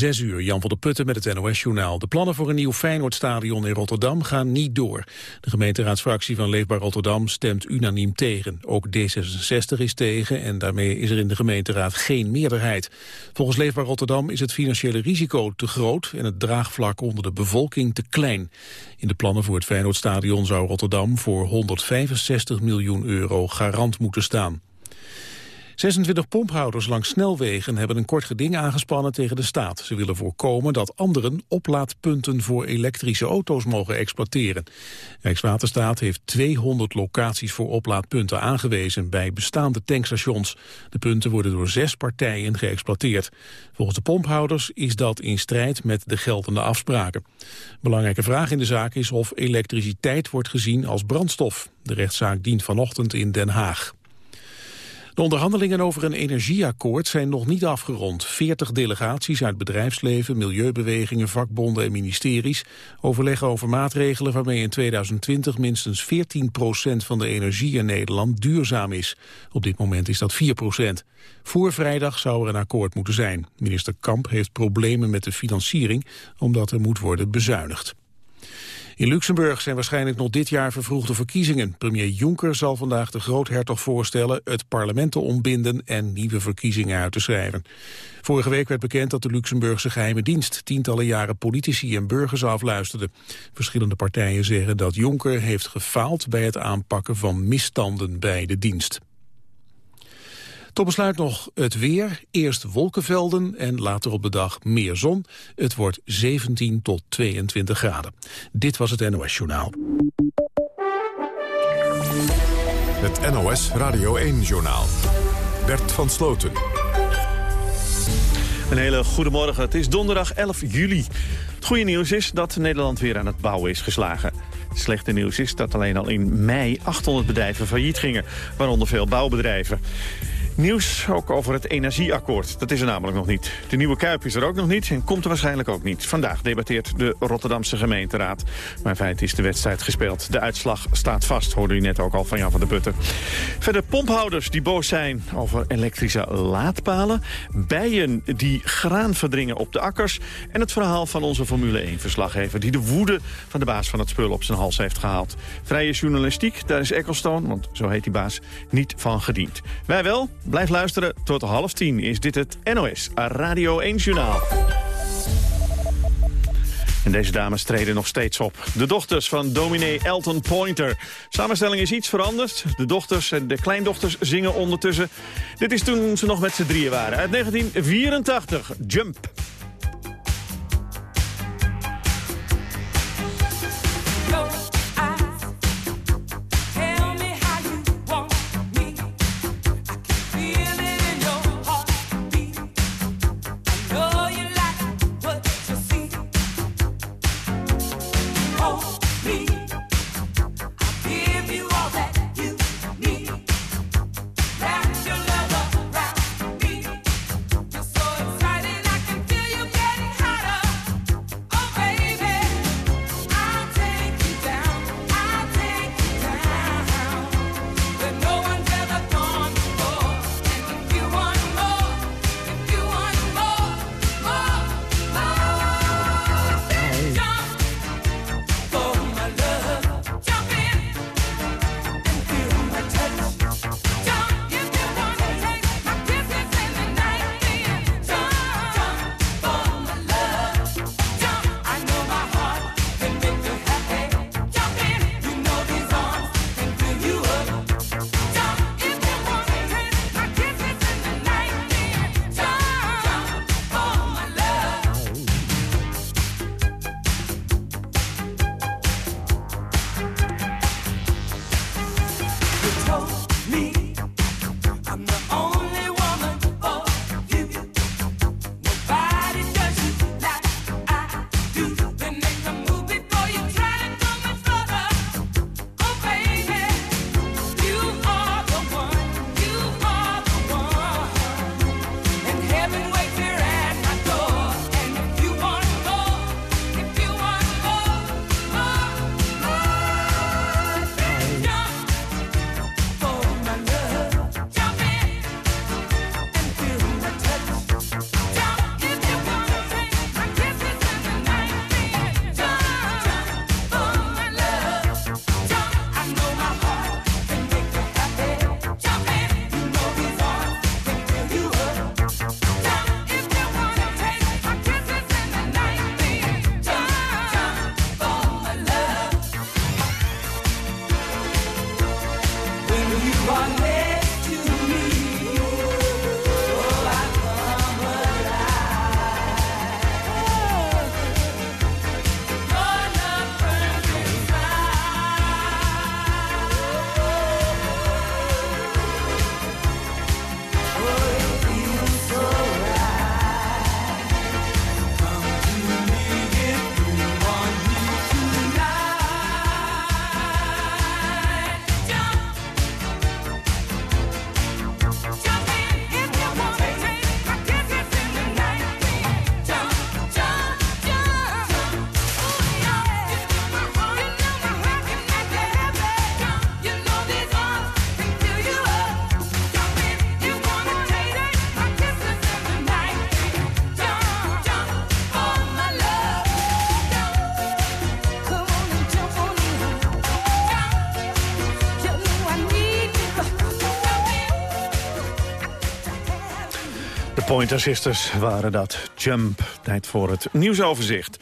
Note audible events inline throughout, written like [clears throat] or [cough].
Zes uur, Jan van der Putten met het NOS-journaal. De plannen voor een nieuw Feyenoordstadion in Rotterdam gaan niet door. De gemeenteraadsfractie van Leefbaar Rotterdam stemt unaniem tegen. Ook D66 is tegen en daarmee is er in de gemeenteraad geen meerderheid. Volgens Leefbaar Rotterdam is het financiële risico te groot... en het draagvlak onder de bevolking te klein. In de plannen voor het Feyenoordstadion zou Rotterdam voor 165 miljoen euro garant moeten staan. 26 pomphouders langs snelwegen hebben een kort geding aangespannen tegen de staat. Ze willen voorkomen dat anderen oplaadpunten voor elektrische auto's mogen exploiteren. Rijkswaterstaat heeft 200 locaties voor oplaadpunten aangewezen bij bestaande tankstations. De punten worden door zes partijen geëxploiteerd. Volgens de pomphouders is dat in strijd met de geldende afspraken. Belangrijke vraag in de zaak is of elektriciteit wordt gezien als brandstof. De rechtszaak dient vanochtend in Den Haag. De onderhandelingen over een energieakkoord zijn nog niet afgerond. Veertig delegaties uit bedrijfsleven, milieubewegingen, vakbonden en ministeries overleggen over maatregelen waarmee in 2020 minstens 14 procent van de energie in Nederland duurzaam is. Op dit moment is dat 4 procent. Voor vrijdag zou er een akkoord moeten zijn. Minister Kamp heeft problemen met de financiering omdat er moet worden bezuinigd. In Luxemburg zijn waarschijnlijk nog dit jaar vervroegde verkiezingen. Premier Juncker zal vandaag de groothertog voorstellen het parlement te ontbinden en nieuwe verkiezingen uit te schrijven. Vorige week werd bekend dat de Luxemburgse geheime dienst tientallen jaren politici en burgers afluisterde. Verschillende partijen zeggen dat Juncker heeft gefaald bij het aanpakken van misstanden bij de dienst. Tot besluit nog het weer. Eerst wolkenvelden en later op de dag meer zon. Het wordt 17 tot 22 graden. Dit was het NOS Journaal. Het NOS Radio 1 Journaal. Bert van Sloten. Een hele goede morgen. Het is donderdag 11 juli. Het goede nieuws is dat Nederland weer aan het bouwen is geslagen. Het slechte nieuws is dat alleen al in mei 800 bedrijven failliet gingen, waaronder veel bouwbedrijven. Nieuws ook over het energieakkoord. Dat is er namelijk nog niet. De nieuwe Kuip is er ook nog niet en komt er waarschijnlijk ook niet. Vandaag debatteert de Rotterdamse gemeenteraad. Maar in feite is de wedstrijd gespeeld. De uitslag staat vast, hoorde u net ook al van Jan van der Putten. Verder pomphouders die boos zijn over elektrische laadpalen. Bijen die graan verdringen op de akkers. En het verhaal van onze Formule 1-verslaggever... die de woede van de baas van het spul op zijn hals heeft gehaald. Vrije journalistiek, daar is Ecclestone, want zo heet die baas, niet van gediend. Wij wel, Blijf luisteren, tot half tien is dit het NOS Radio 1 Journaal. En deze dames treden nog steeds op. De dochters van dominee Elton Pointer. Samenstelling is iets veranderd. De dochters en de kleindochters zingen ondertussen. Dit is toen ze nog met z'n drieën waren. Uit 1984, Jump. Pointer Sisters waren dat. Jump. Tijd voor het nieuwsoverzicht.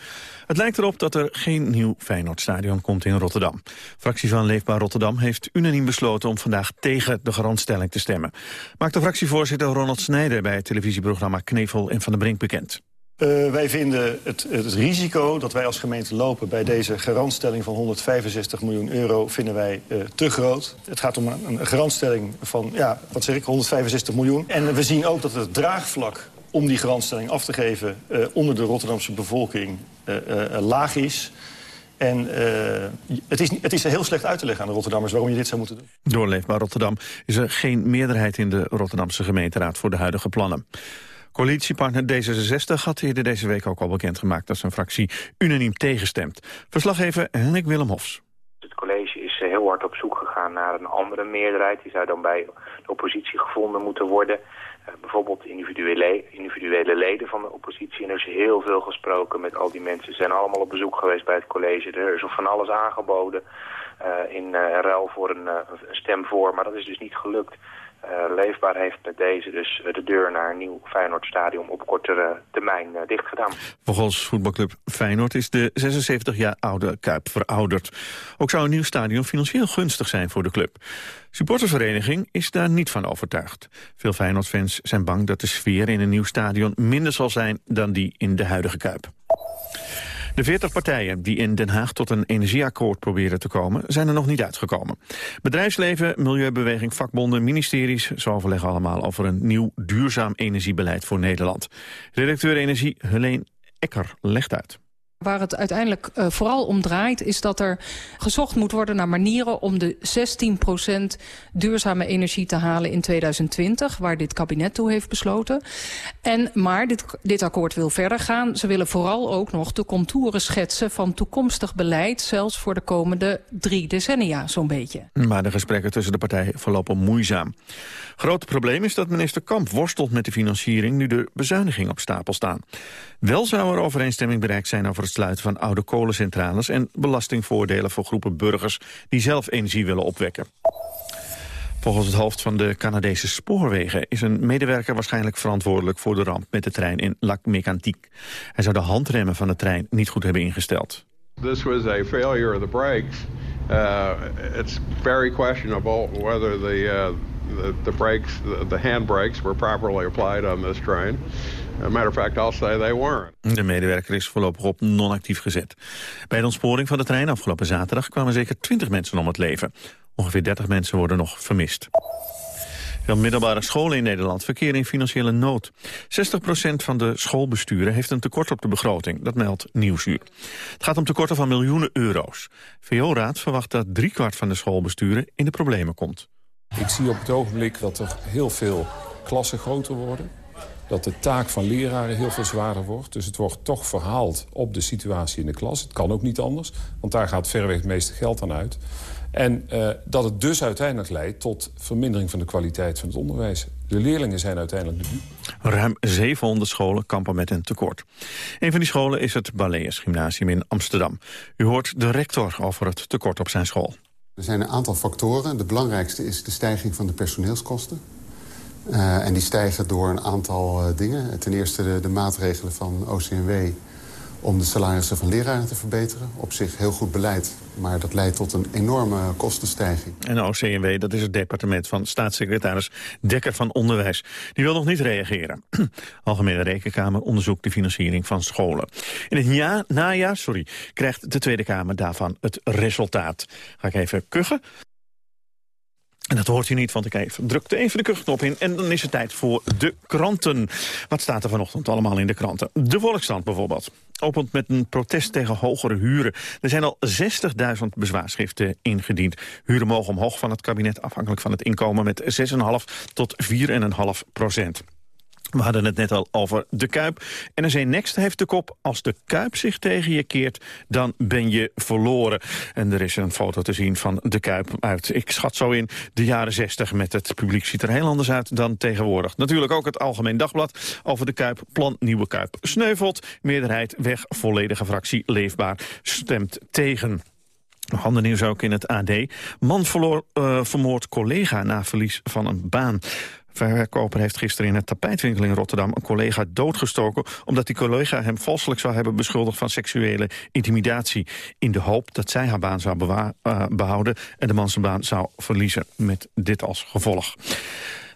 Het lijkt erop dat er geen nieuw Feyenoordstadion komt in Rotterdam. Fractie van Leefbaar Rotterdam heeft unaniem besloten om vandaag tegen de garantstelling te stemmen. Maakt de fractievoorzitter Ronald Snijder bij het televisieprogramma Knevel en Van der Brink bekend. Uh, wij vinden het, het, risico dat wij als gemeente lopen... bij deze garantstelling van 165 miljoen euro vinden wij uh, te groot. Het gaat om een, garantstelling van, ja, wat zeg ik, 165 miljoen. En we zien ook dat het draagvlak om die garantstelling af te geven... Uh, onder de Rotterdamse bevolking laag is... En het, is, het is heel slecht uit te leggen aan de Rotterdammers waarom je dit zou moeten doen. Doorleefbaar Rotterdam is er geen meerderheid in de Rotterdamse gemeenteraad voor de huidige plannen. Coalitiepartner D66 had eerder deze week ook al bekendgemaakt dat zijn fractie unaniem tegenstemt. Verslaggever Henrik Willem Hofs. Het college is heel hard op zoek gegaan naar een andere meerderheid. Die zou dan bij de oppositie gevonden moeten worden. Uh, bijvoorbeeld individuele, individuele leden van de oppositie. En er is heel veel gesproken met al die mensen. Ze zijn allemaal op bezoek geweest bij het college. Er is van alles aangeboden uh, in ruil voor een, een stem voor. Maar dat is dus niet gelukt. Uh, leefbaar heeft met deze dus eh, de deur naar een nieuw Feyenoordstadion op kortere termijn uh, dicht gedaan. Volgens voetbalclub Feyenoord is de 76 jaar oude Kuip verouderd. Ook zou een nieuw stadion financieel gunstig zijn voor de club. Supportersvereniging is daar niet van overtuigd. Veel Feyenoordfans zijn bang dat de sfeer in een nieuw stadion minder zal zijn dan die in de huidige Kuip. De 40 partijen die in Den Haag tot een energieakkoord proberen te komen... zijn er nog niet uitgekomen. Bedrijfsleven, milieubeweging, vakbonden, ministeries... ze overleggen allemaal over een nieuw duurzaam energiebeleid voor Nederland. Redacteur Energie Helene Ecker legt uit. Waar het uiteindelijk uh, vooral om draait is dat er gezocht moet worden naar manieren om de 16% duurzame energie te halen in 2020, waar dit kabinet toe heeft besloten. En, maar dit, dit akkoord wil verder gaan. Ze willen vooral ook nog de contouren schetsen van toekomstig beleid, zelfs voor de komende drie decennia zo'n beetje. Maar de gesprekken tussen de partijen verlopen moeizaam. Grote probleem is dat minister Kamp worstelt met de financiering nu de bezuinigingen op stapel staan. Wel zou er overeenstemming bereikt zijn over sluiten van oude kolencentrales... en belastingvoordelen voor groepen burgers die zelf energie willen opwekken. Volgens het hoofd van de Canadese spoorwegen is een medewerker waarschijnlijk verantwoordelijk voor de ramp met de trein in Lac Mégantic. Hij zou de handremmen van de trein niet goed hebben ingesteld. This was a failure of the brakes. Uh, it's very questionable whether the, uh, the, brakes, the handbrakes were properly applied on this train. A matter of fact, I'll say they weren't. De medewerker is voorlopig op non-actief gezet. Bij de ontsporing van de trein afgelopen zaterdag kwamen zeker 20 mensen om het leven. Ongeveer 30 mensen worden nog vermist. Veel middelbare scholen in Nederland verkeren in financiële nood. 60% van de schoolbesturen heeft een tekort op de begroting. Dat meldt Nieuwsuur. Het gaat om tekorten van miljoenen euro's. VO-raad verwacht dat driekwart van de schoolbesturen in de problemen komt. Ik zie op het ogenblik dat er heel veel klassen groter worden dat de taak van leraren heel veel zwaarder wordt. Dus het wordt toch verhaald op de situatie in de klas. Het kan ook niet anders, want daar gaat verreweg het meeste geld aan uit. En uh, dat het dus uiteindelijk leidt tot vermindering van de kwaliteit van het onderwijs. De leerlingen zijn uiteindelijk de Ruim 700 scholen kampen met een tekort. Een van die scholen is het Balees Gymnasium in Amsterdam. U hoort de rector over het tekort op zijn school. Er zijn een aantal factoren. De belangrijkste is de stijging van de personeelskosten. Uh, en die stijgen door een aantal uh, dingen. Ten eerste de, de, maatregelen van OCMW om de salarissen van leraren te verbeteren. Op zich heel goed beleid, maar dat leidt tot een enorme kostenstijging. En OCMW, dat is het departement van staatssecretaris Dekker van Onderwijs. Die wil nog niet reageren. [clears throat] Algemene Rekenkamer onderzoekt de financiering van scholen. In het ja, najaar sorry, krijgt de Tweede Kamer daarvan het resultaat. Ga ik even kuchen. En dat hoort u niet, want ik even, drukte even de kuchknop in. En dan is het tijd voor de kranten. Wat staat er vanochtend allemaal in de kranten? De Volksstand bijvoorbeeld. Opent met een protest tegen hogere huren. Er zijn al 60.000 bezwaarschriften ingediend. Huren mogen omhoog van het kabinet, afhankelijk van het inkomen... met 6,5 tot 4,5 procent. We hadden het net al over de Kuip. NRC Next heeft de kop, als de Kuip zich tegen je keert, dan ben je verloren. En er is een foto te zien van de Kuip uit, ik schat zo in, de jaren 60. Met het publiek ziet er heel anders uit dan tegenwoordig. Natuurlijk ook het Algemeen Dagblad over de Kuip, plan Nieuwe Kuip. Sneuvelt, meerderheid weg, volledige fractie leefbaar, stemt tegen. Nog ander nieuws ook in het AD. Man verloor, uh, vermoord collega na verlies van een baan. Verkoper heeft gisteren in het tapijtwinkel in Rotterdam... een collega doodgestoken omdat die collega hem valselijk zou hebben beschuldigd... van seksuele intimidatie. In de hoop dat zij haar baan zou uh, behouden en de man zijn baan zou verliezen. Met dit als gevolg.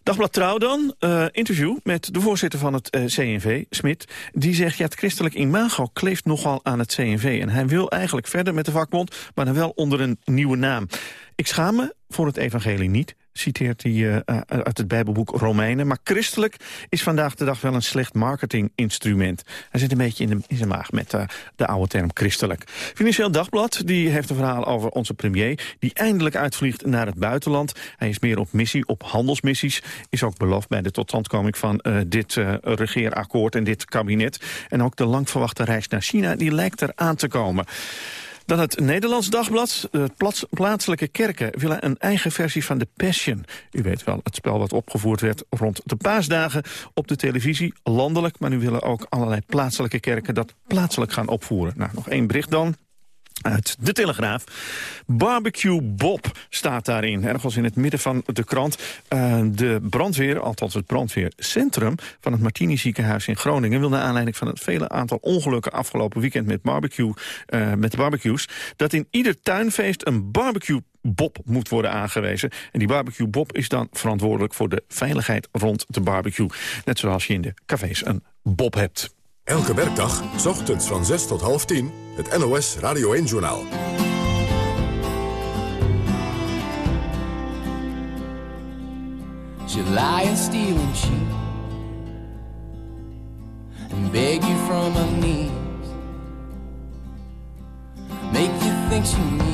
Dagblad Trouw dan, uh, interview met de voorzitter van het uh, CNV, Smit. Die zegt, ja, het christelijk imago kleeft nogal aan het CNV. En hij wil eigenlijk verder met de vakbond, maar dan wel onder een nieuwe naam. Ik schaam me voor het evangelie niet, citeert hij uh, uit het Bijbelboek Romeinen. Maar christelijk is vandaag de dag wel een slecht marketinginstrument. Hij zit een beetje in, de, in zijn maag met uh, de oude term christelijk. Financieel Dagblad die heeft een verhaal over onze premier... die eindelijk uitvliegt naar het buitenland. Hij is meer op missie, op handelsmissies. Is ook beloofd bij de totstandkoming van dit regeerakkoord en dit kabinet. En ook de lang verwachte reis naar China, die lijkt er aan te komen. Dan het Nederlands Dagblad. De plaatselijke kerken willen een eigen versie van de Passion. U weet wel, het spel wat opgevoerd werd rond de paasdagen op de televisie, landelijk. Maar nu willen ook allerlei plaatselijke kerken dat plaatselijk gaan opvoeren. Nou, nog één bericht dan uit de Telegraaf. Barbecue Bob staat daarin, ergens in het midden van de krant. Uh, de brandweer, althans het brandweercentrum van het Martini ziekenhuis in Groningen... wil naar aanleiding van het vele aantal ongelukken afgelopen weekend met, barbecue, uh, met barbecues... dat in ieder tuinfeest een barbecue Bob moet worden aangewezen. En die barbecue Bob is dan verantwoordelijk voor de veiligheid rond de barbecue. Net zoals je in de cafés een Bob hebt. Elke werkdag, s ochtends van 6 tot half 10, het NOS Radio 1-journaal. She lie and steal and cheat And beg you from her knees Make you think she needs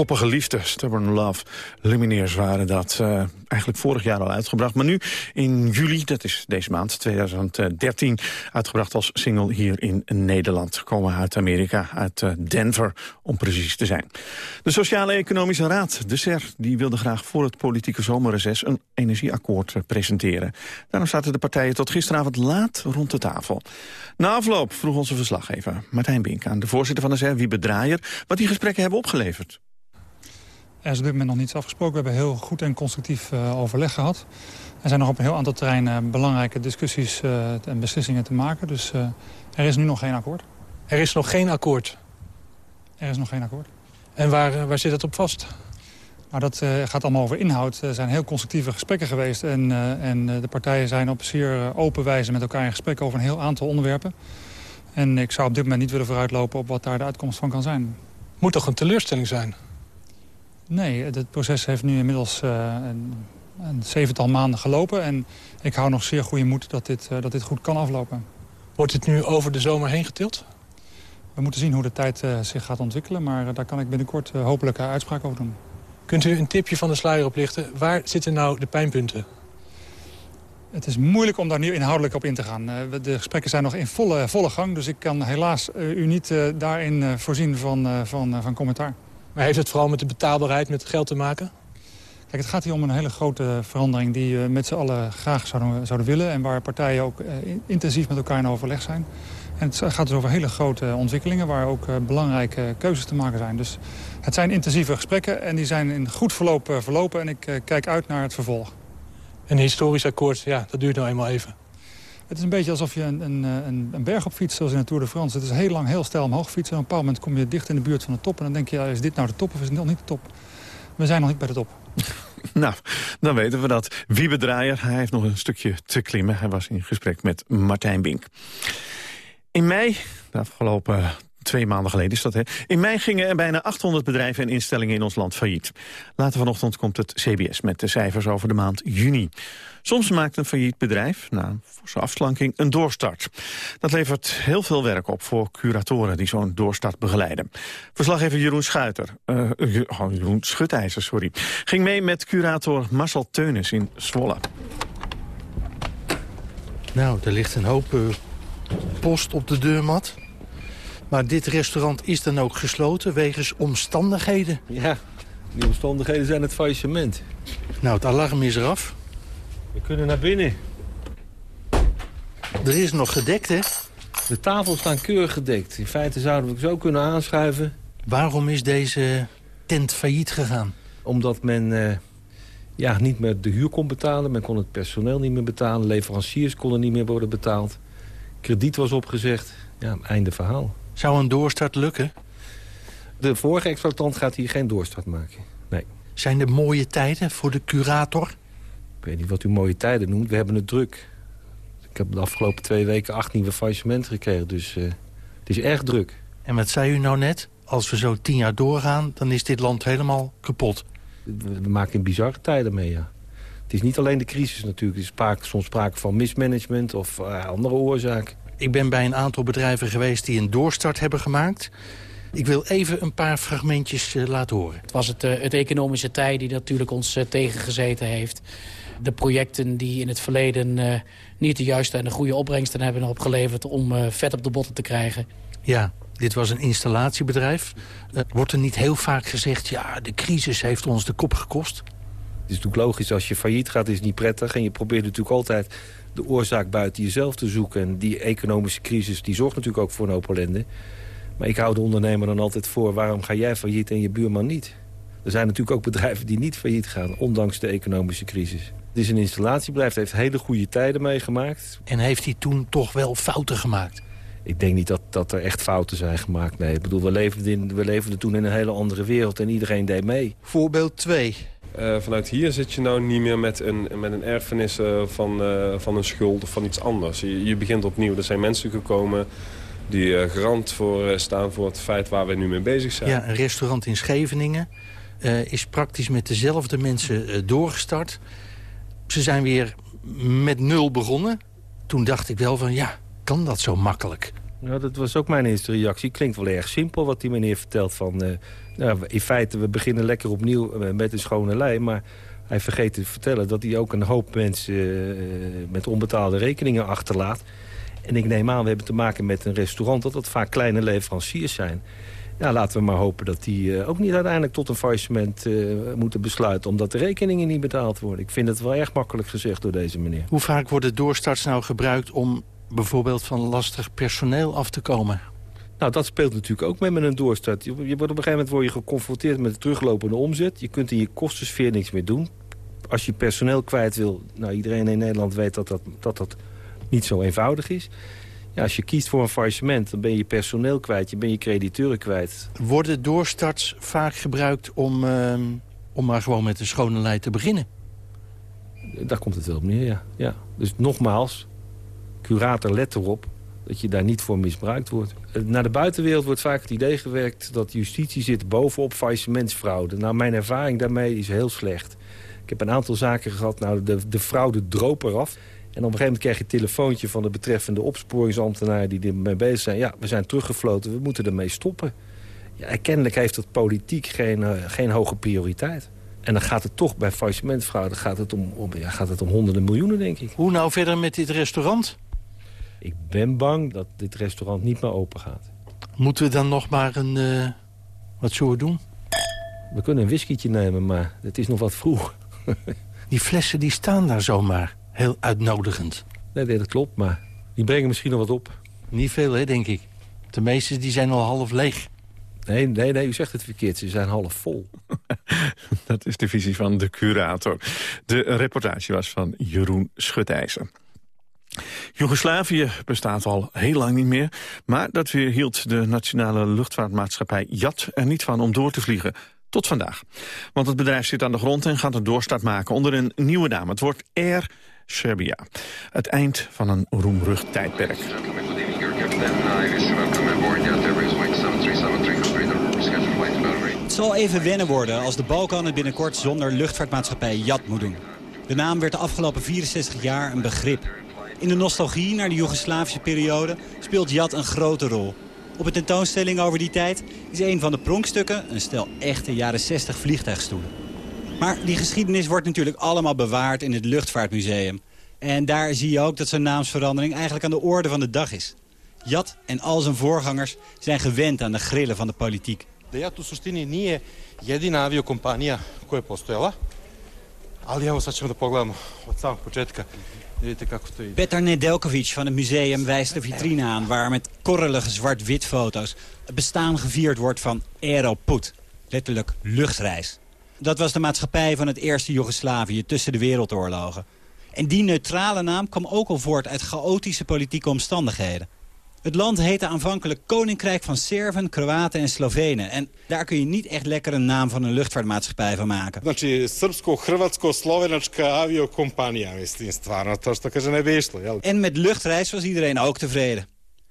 koppige liefde, Stubborn Love. Lumineers waren dat uh, eigenlijk vorig jaar al uitgebracht. Maar nu in juli, dat is deze maand, 2013... uitgebracht als single hier in Nederland. Komen uit Amerika, uit uh, Denver, om precies te zijn. De Sociale Economische Raad, de SER, die wilde graag voor het politieke zomerreces... een energieakkoord uh, presenteren. Daarom zaten de partijen tot gisteravond laat rond de tafel. Na afloop vroeg onze verslaggever Martijn Bink aan de voorzitter van de SER, Wiebe Draaier... wat die gesprekken hebben opgeleverd. Er is op dit moment nog niets afgesproken. We hebben heel goed en constructief uh, overleg gehad. Er zijn nog op een heel aantal terreinen belangrijke discussies uh, en beslissingen te maken. Dus uh, er is nu nog geen akkoord. Er is nog geen akkoord? Er is nog geen akkoord. En waar, waar zit het op vast? Maar dat gaat allemaal over inhoud. Er zijn heel constructieve gesprekken geweest. En, en de partijen zijn op zeer open wijze met elkaar in gesprek over een heel aantal onderwerpen. En ik zou op dit moment niet willen vooruitlopen op wat daar de uitkomst van kan zijn. Moet toch een teleurstelling zijn? Nee, het proces heeft nu inmiddels uh, een, een, zevental maanden gelopen. En ik hou nog zeer goede moed dat dit, uh, dat dit goed kan aflopen. Wordt dit nu over de zomer heen getild? We moeten zien hoe de tijd uh, zich gaat ontwikkelen. Maar daar kan ik binnenkort hopelijk uitspraak over doen. Kunt u een tipje van de sluier oplichten? Waar zitten nou de pijnpunten? Het is moeilijk om daar nu inhoudelijk op in te gaan. De gesprekken zijn nog in volle, volle gang. Dus ik kan helaas u niet daarin voorzien van, van, van commentaar. Maar heeft het vooral met de betaalbaarheid, met geld te maken? Kijk, het gaat hier om een hele grote verandering die we met z'n allen graag zouden, zouden willen. En waar partijen ook intensief met elkaar in overleg zijn. En het gaat dus over hele grote ontwikkelingen waar ook belangrijke keuzes te maken zijn. Dus het zijn intensieve gesprekken en die zijn in goed verloop verlopen. En ik kijk uit naar het vervolg. Een historisch akkoord, ja, dat duurt nou eenmaal even. Het is een beetje alsof je een, een, een berg op fietst, zoals in de Tour de France. Het is heel lang, heel stijl omhoog fietsen. En op een bepaald moment kom je dicht in de buurt van de top. En dan denk je, ja, is dit nou de top of is het nog niet de top? We zijn nog niet bij de top. [laughs] nou, dan weten we dat. Wiebe Draaier, hij heeft nog een stukje te klimmen. Hij was in gesprek met Martijn Bink. In mei, de afgelopen Twee maanden geleden is dat, hè? In mei gingen er bijna 800 bedrijven en instellingen in ons land failliet. Later vanochtend komt het CBS met de cijfers over de maand juni. Soms maakt een failliet bedrijf, na forse afslanking, een doorstart. Dat levert heel veel werk op voor curatoren die zo'n doorstart begeleiden. Verslaggever Jeroen Schuiter, uh, oh, Jeroen Schutijzer, sorry, ging mee met curator Marcel Teunis in Zwolle. Nou, er ligt een hoop uh, post op de deurmat. Maar dit restaurant is dan ook gesloten wegens omstandigheden. Ja, die omstandigheden zijn het faillissement. Nou, het alarm is eraf. We kunnen naar binnen. Er is nog gedekt, hè? De tafels staan keurig gedekt. In feite zouden we zo kunnen aanschuiven. Waarom is deze tent failliet gegaan? Omdat men uh, ja, niet meer de huur kon betalen. Men kon het personeel niet meer betalen. Leveranciers konden niet meer worden betaald. Krediet was opgezegd. Ja, einde verhaal. Zou een doorstart lukken? De vorige exploitant gaat hier geen doorstart maken. Nee. Zijn er mooie tijden voor de curator? Ik weet niet wat u mooie tijden noemt. We hebben het druk. Ik heb de afgelopen twee weken acht nieuwe faillissementen gekregen. Dus uh, het is erg druk. En wat zei u nou net? Als we zo tien jaar doorgaan, dan is dit land helemaal kapot. We, we maken bizarre tijden mee, ja. Het is niet alleen de crisis natuurlijk. Er is sprake, soms sprake van mismanagement of uh, andere oorzaken. Ik ben bij een aantal bedrijven geweest die een doorstart hebben gemaakt. Ik wil even een paar fragmentjes uh, laten horen. Het was het, uh, het economische tij die natuurlijk ons uh, tegengezeten heeft. De projecten die in het verleden niet de juiste en de goede opbrengsten hebben opgeleverd... om vet op de botten te krijgen. Ja, dit was een installatiebedrijf. wordt er niet heel vaak gezegd... ja, de crisis heeft ons de kop gekost? Het is natuurlijk logisch, als je failliet gaat is het niet prettig... en je probeert natuurlijk altijd de oorzaak buiten jezelf te zoeken. En die economische crisis die zorgt natuurlijk ook voor een hoop ellende. Maar ik hou de ondernemer dan altijd voor... waarom ga jij failliet en je buurman niet? Er zijn natuurlijk ook bedrijven die niet failliet gaan... ondanks de economische crisis. Het is een installatiebedrijf, heeft hele goede tijden meegemaakt. En heeft hij toen toch wel fouten gemaakt? Ik denk niet dat, dat er echt fouten zijn gemaakt, nee. Ik bedoel, we leefden, in, we leefden toen in een hele andere wereld en iedereen deed mee. Voorbeeld 2. Uh, vanuit hier zit je nou niet meer met een, met een erfenis uh, van, uh, van een schuld of van iets anders. Je, je, begint opnieuw. Er zijn mensen gekomen die garant voor staan voor het feit waar we nu mee bezig zijn. Ja, een restaurant in Scheveningen is praktisch met dezelfde mensen doorgestart. Ze zijn weer met nul begonnen. Toen dacht ik wel van ja, kan dat zo makkelijk? Nou, dat was ook mijn eerste reactie. Klinkt wel erg simpel wat die meneer vertelt. Van, uh, nou, in feite, we beginnen lekker opnieuw uh, met een schone lei. Maar hij vergeet te vertellen dat hij ook een hoop mensen uh, met onbetaalde rekeningen achterlaat. En ik neem aan, we hebben te maken met een restaurant... dat dat vaak kleine leveranciers zijn. Ja, laten we maar hopen dat die ook niet uiteindelijk tot een faillissement moeten besluiten... omdat de rekeningen niet betaald worden. Ik vind het wel erg makkelijk gezegd door deze meneer. Hoe vaak worden doorstarts nou gebruikt om bijvoorbeeld van lastig personeel af te komen? Nou, dat speelt natuurlijk ook mee met een doorstart. Je, wordt op een gegeven moment word je geconfronteerd met de teruglopende omzet. Je kunt in je kostensfeer niks meer doen. Als je personeel kwijt wil... Nou, iedereen in Nederland weet dat dat, dat, dat niet zo eenvoudig is. Ja, als je kiest voor een faillissement, dan ben je personeel kwijt. Je ben je crediteuren kwijt. Worden doorstarts vaak gebruikt om, uh, om maar gewoon met een schone lei te beginnen? Daar komt het wel op neer, ja. ja. Dus nogmaals, curator let erop dat je daar niet voor misbruikt wordt. Eh, naar de buitenwereld wordt vaak het idee gewerkt... dat justitie zit bovenop faillissementsfraude. Nou, mijn ervaring daarmee is heel slecht. Ik heb een aantal zaken gehad, nou, de, de fraude droop eraf. En op een gegeven moment krijg je een telefoontje van de betreffende opsporingsambtenaar... die ermee bezig zijn. Ja, we zijn teruggefloten, we moeten ermee stoppen. Ja, kennelijk heeft dat politiek geen, uh, geen hoge prioriteit. En dan gaat het toch bij faillissementfraude gaat het om, om, ja, gaat het om honderden miljoenen, denk ik. Hoe nou verder met dit restaurant? Ik ben bang dat dit restaurant niet meer open gaat. Moeten we dan nog maar een... Uh, wat zullen we doen? We kunnen een whiskietje nemen, maar het is nog wat vroeg. [laughs] die flessen die staan daar zomaar. Heel uitnodigend. Nee, nee, dat klopt, maar die brengen misschien nog wat op. Niet veel, hè, denk ik. De meeste die zijn al half leeg. Nee, nee, nee, u zegt het verkeerd. Ze zijn half vol. [laughs] dat is de visie van de curator. De reportage was van Jeroen Schutijzer. Joegoslavië bestaat al heel lang niet meer, maar dat weer hield de nationale luchtvaartmaatschappij JAT er niet van om door te vliegen. Tot vandaag. Want het bedrijf zit aan de grond en gaat een doorstart maken onder een nieuwe naam. Het wordt Air Serbia. Het eind van een roemrucht tijdperk. Het zal even wennen worden als de Balkan het binnenkort zonder luchtvaartmaatschappij JAT moet doen. De naam werd de afgelopen 64 jaar een begrip. In de nostalgie naar de Joegoslavische periode speelt Jat een grote rol. Op een tentoonstelling over die tijd is een van de pronkstukken een stel echte jaren 60 vliegtuigstoelen. Maar die geschiedenis wordt natuurlijk allemaal bewaard in het Luchtvaartmuseum. En daar zie je ook dat zijn naamsverandering eigenlijk aan de orde van de dag is. Jat en al zijn voorgangers zijn gewend aan de grillen van de politiek. De Jat u suštini nije jedina aviokompanija koja je postojala. Ali evo sad ćemo da pogledamo od samog. Petar Nedelkovic van het museum wijst de vitrine aan... waar met korrelige zwart-wit foto's het bestaan gevierd wordt van Aeroput. Letterlijk luchtreis. Dat was de maatschappij van het eerste Joegoslavië tussen de wereldoorlogen. En die neutrale naam kwam ook al voort uit chaotische politieke omstandigheden. Het land heette aanvankelijk Koninkrijk van Serven, Kroaten en Slovenen. En daar kun je niet echt lekker een naam van een luchtvaartmaatschappij van maken. Znači, srpsko-hrvatsko-slovenačka aviokompanija, mislim, stvarno, to što kaže ne bi En met luchtreis was iedereen ook tevreden.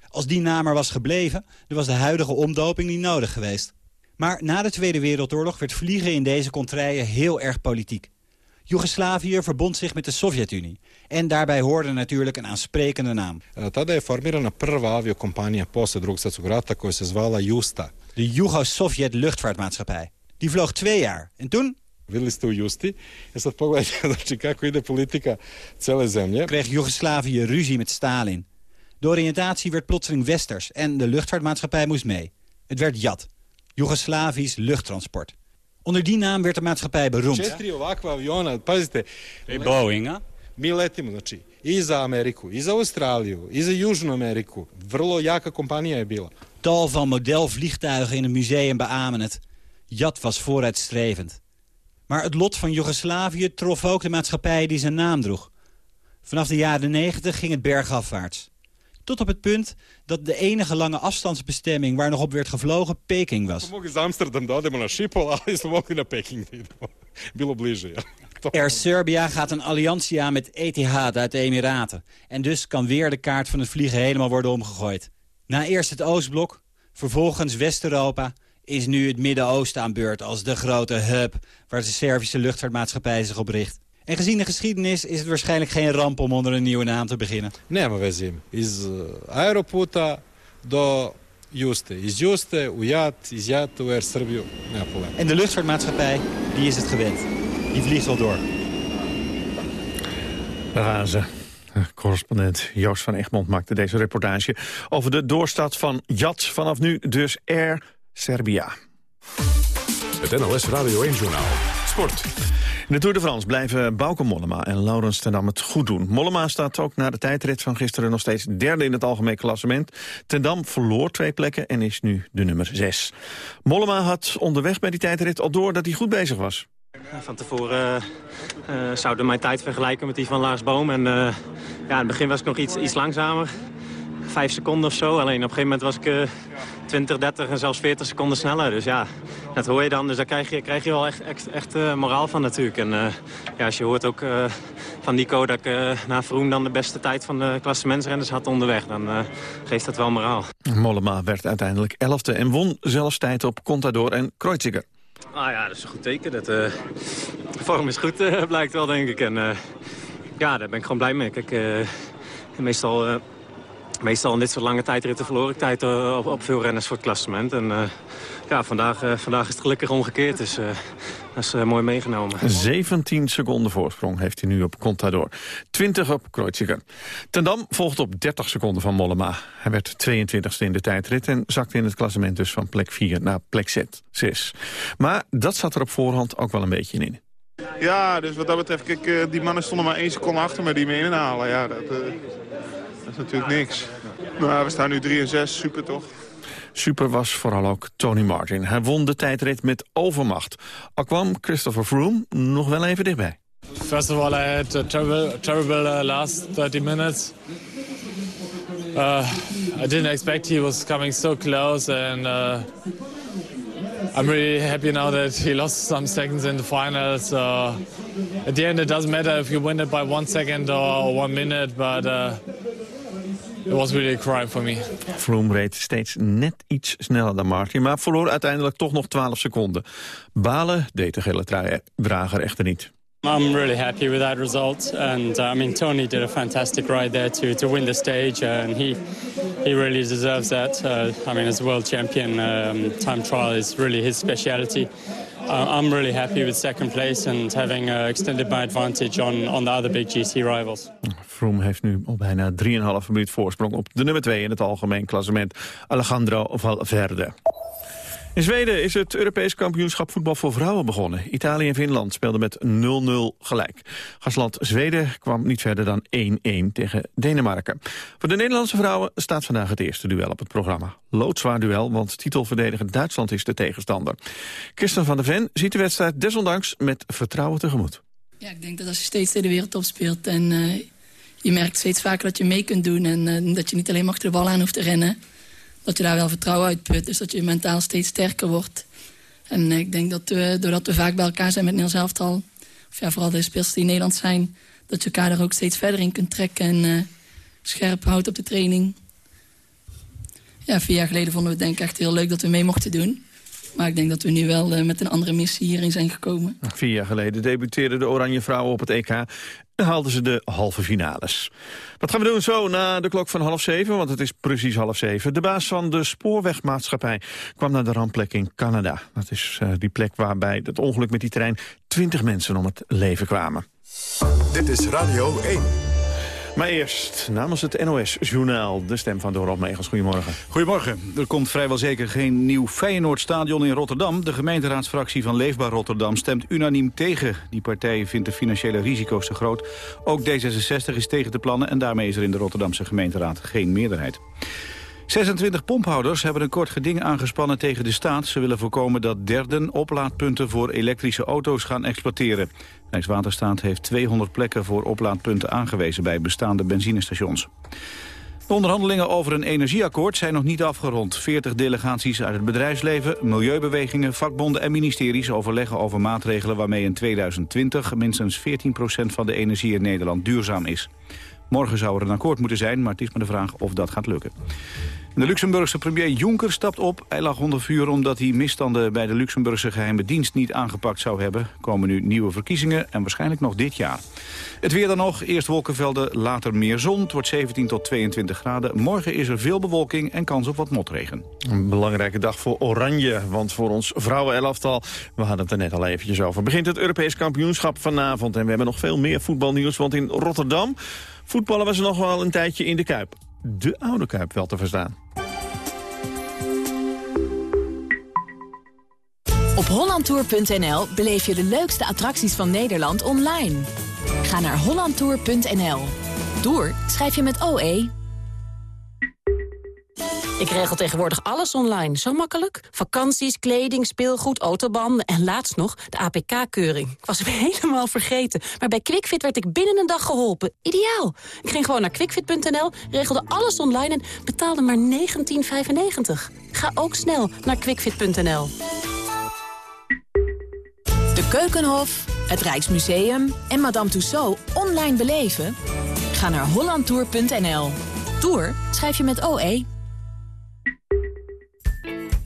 Als die naam er was gebleven, dan was de huidige omdoping niet nodig geweest. Maar na de Tweede Wereldoorlog werd vliegen in deze contraien heel erg politiek. Joegoslavië verbond zich met de Sovjet-Unie. En daarbij hoorde natuurlijk een aansprekende naam. Tada je formirana prva aviokompanija posle drugog svjetskog rata koja se zvala Justa. De Jugo-Sovjet luchtvaartmaatschappij. Die vloog twee jaar. En toen? Bili ste u Justi. En sad pogledajte [laughs] znači, kako ide politika cele zemlje. Kreeg Joegoslavië ruzie met Stalin. De oriëntatie werd plotseling westers en de luchtvaartmaatschappij moest mee. Het werd JAT, Joegoslavisch luchttransport. Onder die naam werd de maatschappij beroemd. Četiri ovakva aviona, pazite. Hey, Boeing, hè? Mi letimo, znači, i za Ameriku, i za Australiju, i za Južnu Ameriku. Vrlo jaka kompanija je bila. Tal van modelvliegtuigen in het museum beamen het. Jat was vooruitstrevend. Maar het lot van Joegoslavië trof ook de maatschappij die zijn naam droeg. Vanaf de jaren 90 ging het bergafwaarts. Tot op het punt dat de enige lange afstandsbestemming waar nog op werd gevlogen Peking was. We mogen Amsterdam da odemo naar Schiphol, [laughs] mogli naar Peking Bilo bliže, ja. [laughs] Air Serbia gaat een alliantie aan met Etihad uit de Emiraten. En dus kan weer de kaart van het vliegen helemaal worden omgegooid. Na eerst het Oostblok, vervolgens West-Europa... is nu het Midden-Oosten aan beurt als de grote hub... waar de Servische luchtvaartmaatschappij zich op richt. En gezien de geschiedenis is het waarschijnlijk geen ramp om onder een nieuwe naam te beginnen. Nee, maar we zien. Is aeroputa do juiste, Is juste, ujat, izjat, uer Serbië. En de luchtvaartmaatschappij, die is het gewend. Die vliegt wel door. Daar gaan ze. Correspondent Joost van Egmond maakte deze reportage over de doorstad van Jat. Vanaf nu dus Air Serbia. Het NLS Radio 1 Journaal. Sport. In de Tour de France blijven Bauke Mollema en Laurens ten Dam het goed doen. Mollema staat ook na de tijdrit van gisteren nog steeds derde in het algemeen klassement. Ten Dam verloor twee plekken en is nu de nummer zes. Mollema had onderweg bij die tijdrit al door dat hij goed bezig was. Van tevoren uh, zouden mijn tijd vergelijken met die van Lars Boom. En uh, ja, in het begin was ik nog iets, iets langzamer. Vijf seconden of zo. Alleen op een gegeven moment was ik uh, 20, 30 en zelfs 40 seconden sneller. Dus ja, dat hoor je dan. Dus daar krijg je, krijg je wel echt, echt, echt moraal van natuurlijk. En ja, als je hoort ook van Nico dat ik na Vroom dan de beste tijd van de klassementsrenners had onderweg. Dan geeft dat wel moraal. Mollema werd uiteindelijk elfde en won zelfs tijd op Contador en Kreuziger. Ah ja, dat is een goed teken. Dat, de vorm is goed, blijkt wel, denk ik. En ja, daar ben ik gewoon blij mee. Kijk, meestal, meestal in dit soort lange tijdritten verloor ik tijd op, op, veel renners voor het klassement. En ja, vandaag, vandaag is het gelukkig omgekeerd. Dus dat is mooi meegenomen. 17 seconden voorsprong heeft hij nu op Contador. 20 op Kreuziger. Tendam volgt op 30 seconden van Mollema. Hij werd 22e in de tijdrit en zakte in het klassement dus van plek 4 naar plek 6. Maar dat zat er op voorhand ook wel een beetje in. Ja, dus wat dat betreft, kijk, die mannen stonden maar één seconde achter me die me inhalen. Ja, dat, uh, dat is natuurlijk niks. Maar we staan nu 3 en 6, super toch? Super was vooral ook Tony Martin. Hij won de tijdrit met overmacht. Al kwam Christopher Froome nog wel even dichtbij. First of all, I had a terrible, terrible uh, last 30 minutes. Uh, I didn't expect he was coming so close and uh, I'm really happy now that he lost some seconds in the final. So at the end, it doesn't matter if you win it by one second or one minute, but uh, it was really a crime for me. Froome reed steeds net iets sneller dan Martin, maar verloor uiteindelijk toch nog 12 seconden. Balen deed de gele drager echter niet. I'm really happy with that result, and uh, I mean Tony did a fantastic ride there to to win the stage, uh, and he he really deserves that. Uh, I mean, as a world champion, um, time trial is really his speciality. I'm really happy with second place and having uh, extended my advantage on on the other big GC rivals. Froome heeft nu al bijna 3,5 minuut voorsprong op de nummer 2 in het algemeen klassement, Alejandro Valverde. In Zweden is het Europees kampioenschap voetbal voor vrouwen begonnen. Italië en Finland speelden met 0-0 gelijk. Gastland Zweden kwam niet verder dan 1-1 tegen Denemarken. Voor de Nederlandse vrouwen staat vandaag het eerste duel op het programma. Loodzwaar duel, want titelverdediger Duitsland is de tegenstander. Kirsten van der Ven ziet de wedstrijd desondanks met vertrouwen tegemoet. Ja, ik denk dat als je steeds de wereldtop speelt... en uh, je merkt steeds vaker dat je mee kunt doen... en uh, dat je niet alleen achter de bal aan hoeft te rennen dat je daar wel vertrouwen uit put. Dus dat je mentaal steeds sterker wordt. En ik denk dat we, doordat we vaak bij elkaar zijn met Nederlands elftal... of ja, vooral de speelsters die in Nederland zijn... dat je elkaar daar ook steeds verder in kunt trekken... en uh, scherp houdt op de training. Ja, vier jaar geleden vonden we het denk ik echt heel leuk dat we mee mochten doen. Maar ik denk dat we nu wel uh, met een andere missie hierin zijn gekomen. Vier jaar geleden debuteerden de Oranje Vrouwen op het EK haalden ze de halve finales. Wat gaan we doen zo na de klok van half zeven, want het is precies half zeven. De baas van de spoorwegmaatschappij kwam naar de rampplek in Canada. Dat is uh, die plek waarbij het ongeluk met die trein 20 mensen om het leven kwamen. Dit is Radio 1. Maar eerst, namens het NOS-journaal, de stem van Dorot. Goedemorgen. Goedemorgen. Er komt vrijwel zeker geen nieuw Feyenoordstadion in Rotterdam. De gemeenteraadsfractie van Leefbaar Rotterdam stemt unaniem tegen. Die partij vindt de financiële risico's te groot. Ook D66 is tegen de plannen en daarmee is er in de Rotterdamse gemeenteraad geen meerderheid. 26 pomphouders hebben een kort geding aangespannen tegen de staat. Ze willen voorkomen dat derden oplaadpunten voor elektrische auto's gaan exploiteren. Rijkswaterstaat heeft 200 plekken voor oplaadpunten aangewezen bij bestaande benzinestations. De onderhandelingen over een energieakkoord zijn nog niet afgerond. 40 delegaties uit het bedrijfsleven, milieubewegingen, vakbonden en ministeries overleggen over maatregelen waarmee in 2020 minstens 14% van de energie in Nederland duurzaam is. Morgen zou er een akkoord moeten zijn, maar het is maar de vraag of dat gaat lukken. De Luxemburgse premier Juncker stapt op. Hij lag onder vuur omdat hij misstanden bij de Luxemburgse geheime dienst niet aangepakt zou hebben. Komen nu nieuwe verkiezingen en waarschijnlijk nog dit jaar. Het weer dan nog. Eerst wolkenvelden, later meer zon. Het wordt 17 tot 22 graden. Morgen is er veel bewolking en kans op wat motregen. Een belangrijke dag voor Oranje, want voor ons vrouwenelftal... we hadden het er net al eventjes over... begint het Europees kampioenschap vanavond. En we hebben nog veel meer voetbalnieuws, want in Rotterdam... voetballen we ze nog wel een tijdje in de Kuip. De oude Kuip wel te verstaan. Op hollandtour.nl beleef je de leukste attracties van Nederland online. Ga naar hollandtour.nl. Tour schrijf je met OE. Ik regel tegenwoordig alles online. Zo makkelijk. Vakanties, kleding, speelgoed, autobanden en laatst nog de APK-keuring. Ik was hem [laughs] helemaal vergeten. Maar bij QuickFit werd ik binnen een dag geholpen. Ideaal. Ik ging gewoon naar quickfit.nl, regelde alles online en betaalde maar 19,95. Ga ook snel naar quickfit.nl. De Keukenhof, het Rijksmuseum en Madame Tussauds online beleven? Ga naar hollandtour.nl. Tour schrijf je met OE.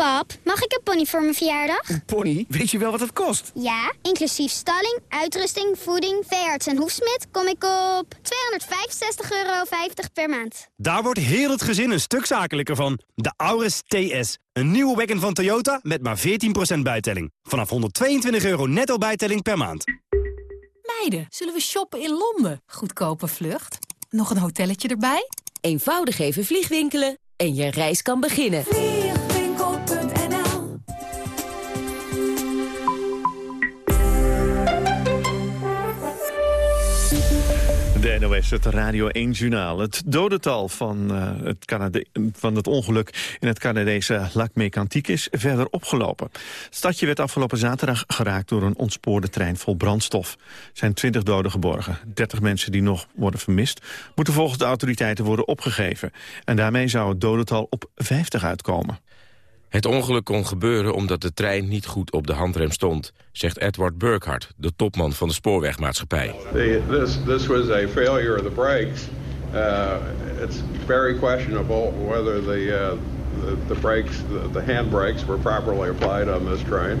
Pap, mag ik een pony voor mijn verjaardag? Een pony? Weet je wel wat het kost? Ja, inclusief stalling, uitrusting, voeding, veearts en hoefsmid... kom ik op 265,50 euro per maand. Daar wordt heel het gezin een stuk zakelijker van. De Auris TS. Een nieuwe wagon van Toyota met maar 14% bijtelling. Vanaf 122 euro netto bijtelling per maand. Meiden, zullen we shoppen in Londen? Goedkope vlucht. Nog een hotelletje erbij? Eenvoudig even vliegwinkelen en je reis kan beginnen. De NOS, het Radio 1-journaal. Het dodental van, uh, het van het ongeluk in het Canadese Lac Mécantic is verder opgelopen. Het stadje werd afgelopen zaterdag geraakt door een ontspoorde trein vol brandstof. Er zijn 20 doden geborgen. 30 mensen die nog worden vermist, moeten volgens de autoriteiten worden opgegeven. En daarmee zou het dodental op 50 uitkomen. Het ongeluk kon gebeuren omdat de trein niet goed op de handrem stond, zegt Edward Burkhardt, de topman van de spoorwegmaatschappij. The, this, this was a failure of the brakes. Uh, it's very questionable whether the, uh, the, the brakes, the, the handbrakes were properly applied on this train.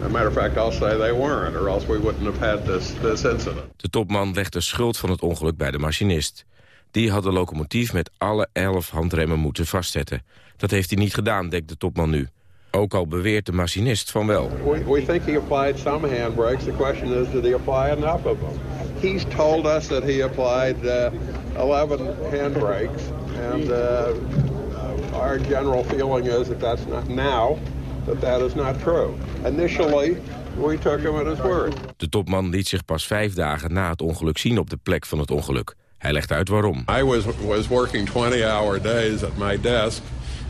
As a matter of fact, I'll say they weren't, or else we wouldn't have had this, this incident. De topman legt de schuld van het ongeluk bij de machinist. Die had de locomotief met alle elf handremmen moeten vastzetten. Dat heeft hij niet gedaan, denkt de topman nu. Ook al beweert de machinist van wel. We, we think he applied some handbrakes. The question is, did he apply enough of them? He's told us that he applied uh, 11 handbrakes. And uh, our general feeling is that that's not now, that that is not true. Initially, we took him at his word. De topman liet zich pas vijf dagen na het ongeluk zien op de plek van het ongeluk. Hij legt uit waarom. I was, was working 20-hour days at my desk...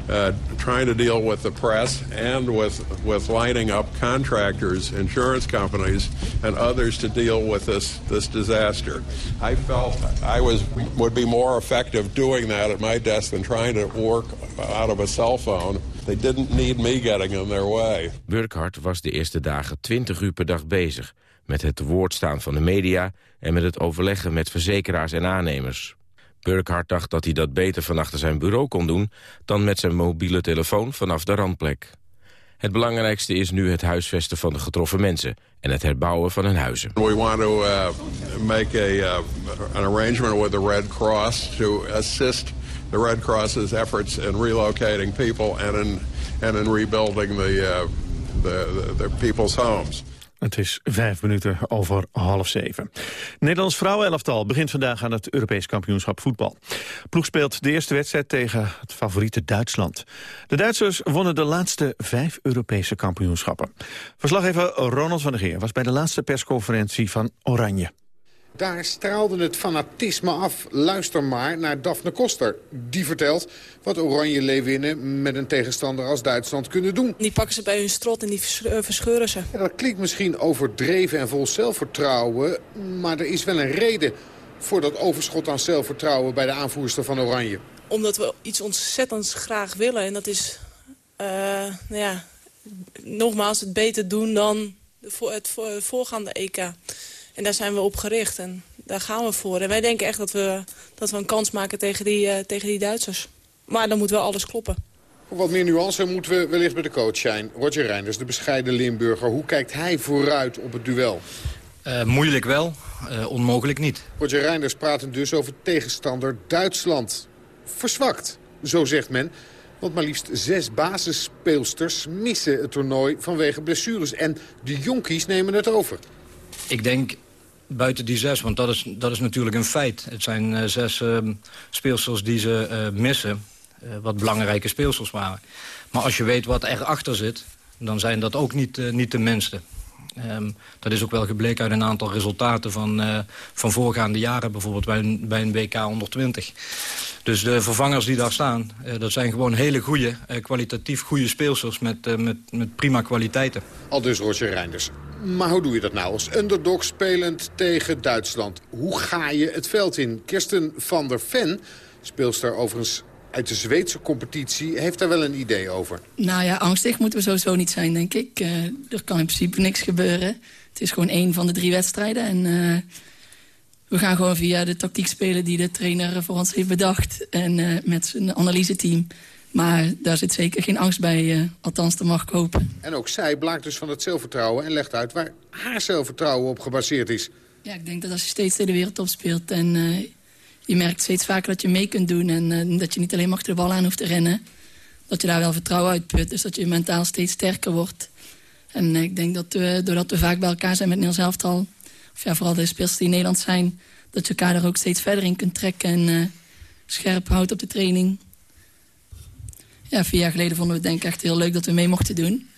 Uh, trying to deal with the press and with with lining up contractors, insurance companies, and others to deal with this this disaster. I felt I was would be more effective doing that at my desk than trying to work out of a cell phone. They didn't need me getting in their way. Burkhardt was de eerste dagen 20 uur per dag bezig met het woord staan van de media en met het overleggen met verzekeraars en aannemers. Burkhardt dacht dat hij dat beter van achter zijn bureau kon doen... dan met zijn mobiele telefoon vanaf de randplek. Het belangrijkste is nu het huisvesten van de getroffen mensen... en het herbouwen van hun huizen. We want to uh, make a, uh, an arrangement with the Red Cross... to assist the Red Cross's efforts in relocating people... and in, and in rebuilding the, uh, the, the, the people's homes. Het is vijf minuten over half zeven. Nederlands vrouwenelftal begint vandaag aan het Europees kampioenschap voetbal. Ploeg speelt de eerste wedstrijd tegen het favoriete Duitsland. De Duitsers wonnen de laatste vijf Europese kampioenschappen. Verslaggever Ronald van der Geer was bij de laatste persconferentie van Oranje. Daar straalde het fanatisme af. Luister maar naar Daphne Koster. Die vertelt wat Oranje Leeuwinnen met een tegenstander als Duitsland kunnen doen. Die pakken ze bij hun strot en die eh, verscheuren ze. Ja, dat klinkt misschien overdreven en vol zelfvertrouwen. Maar er is wel een reden voor dat overschot aan zelfvertrouwen bij de aanvoerster van Oranje? Omdat we iets ontzettend graag willen. En dat is, uh, nou ja, nogmaals, het beter doen dan het voorgaande EK. En daar zijn we op gericht en daar gaan we voor. En wij denken echt dat we, dat we een kans maken tegen die, uh, tegen die Duitsers. Maar dan moet wel alles kloppen. Wat meer nuance moeten we wellicht bij de coach zijn. Roger Reinders, de bescheiden Limburger. Hoe kijkt hij vooruit op het duel? Uh, moeilijk wel, uh, onmogelijk niet. Roger Reinders praat dus over tegenstander Duitsland. Verzwakt, zo zegt men. Want maar liefst zes basisspeelsters missen het toernooi vanwege blessures. En de jonkies nemen het over. Ik denk buiten die zes, want dat is, dat is natuurlijk een feit. Het zijn uh, zes uh, speelsters die ze uh, missen, wat belangrijke speelsters waren. Maar als je weet wat er achter zit, dan zijn dat ook niet, niet de minste. Um, dat is ook wel gebleken uit een aantal resultaten van, uh, van voorgaande jaren. Bijvoorbeeld bij een, bij een WK onder 20. Dus de vervangers die daar staan, uh, dat zijn gewoon hele goede, uh, kwalitatief goede speelsters met, met, met prima kwaliteiten. Al dus Roger Reinders. Maar hoe doe je dat nou als underdog spelend tegen Duitsland? Hoe ga je het veld in? Kirsten van der Ven, speelster overigens uit de Zweedse competitie, heeft daar wel een idee over. Nou ja, angstig moeten we sowieso niet zijn, denk ik. Uh, er kan in principe niks gebeuren. Het is gewoon één van de drie wedstrijden. En uh, we gaan gewoon via de tactiek spelen die de trainer voor ons heeft bedacht. En uh, met zijn analyseteam. Maar daar zit zeker geen angst bij, althans dat mag ik hopen. En ook zij blaakt dus van het zelfvertrouwen en legt uit waar haar zelfvertrouwen op gebaseerd is. Ja, ik denk dat als je steeds in de wereldtop speelt en je merkt steeds vaker dat je mee kunt doen... en uh, dat je niet alleen achter de bal aan hoeft te rennen. Dat je daar wel vertrouwen uit put. Dus dat je mentaal steeds sterker wordt. En uh, ik denk dat we, doordat we vaak bij elkaar zijn met Niels Elftal... of ja, vooral de speelsters die in Nederland zijn... dat je elkaar er ook steeds verder in kunt trekken... en uh, scherp houdt op de training. Ja, vier jaar geleden vonden we het denk ik echt heel leuk dat we mee mochten doen.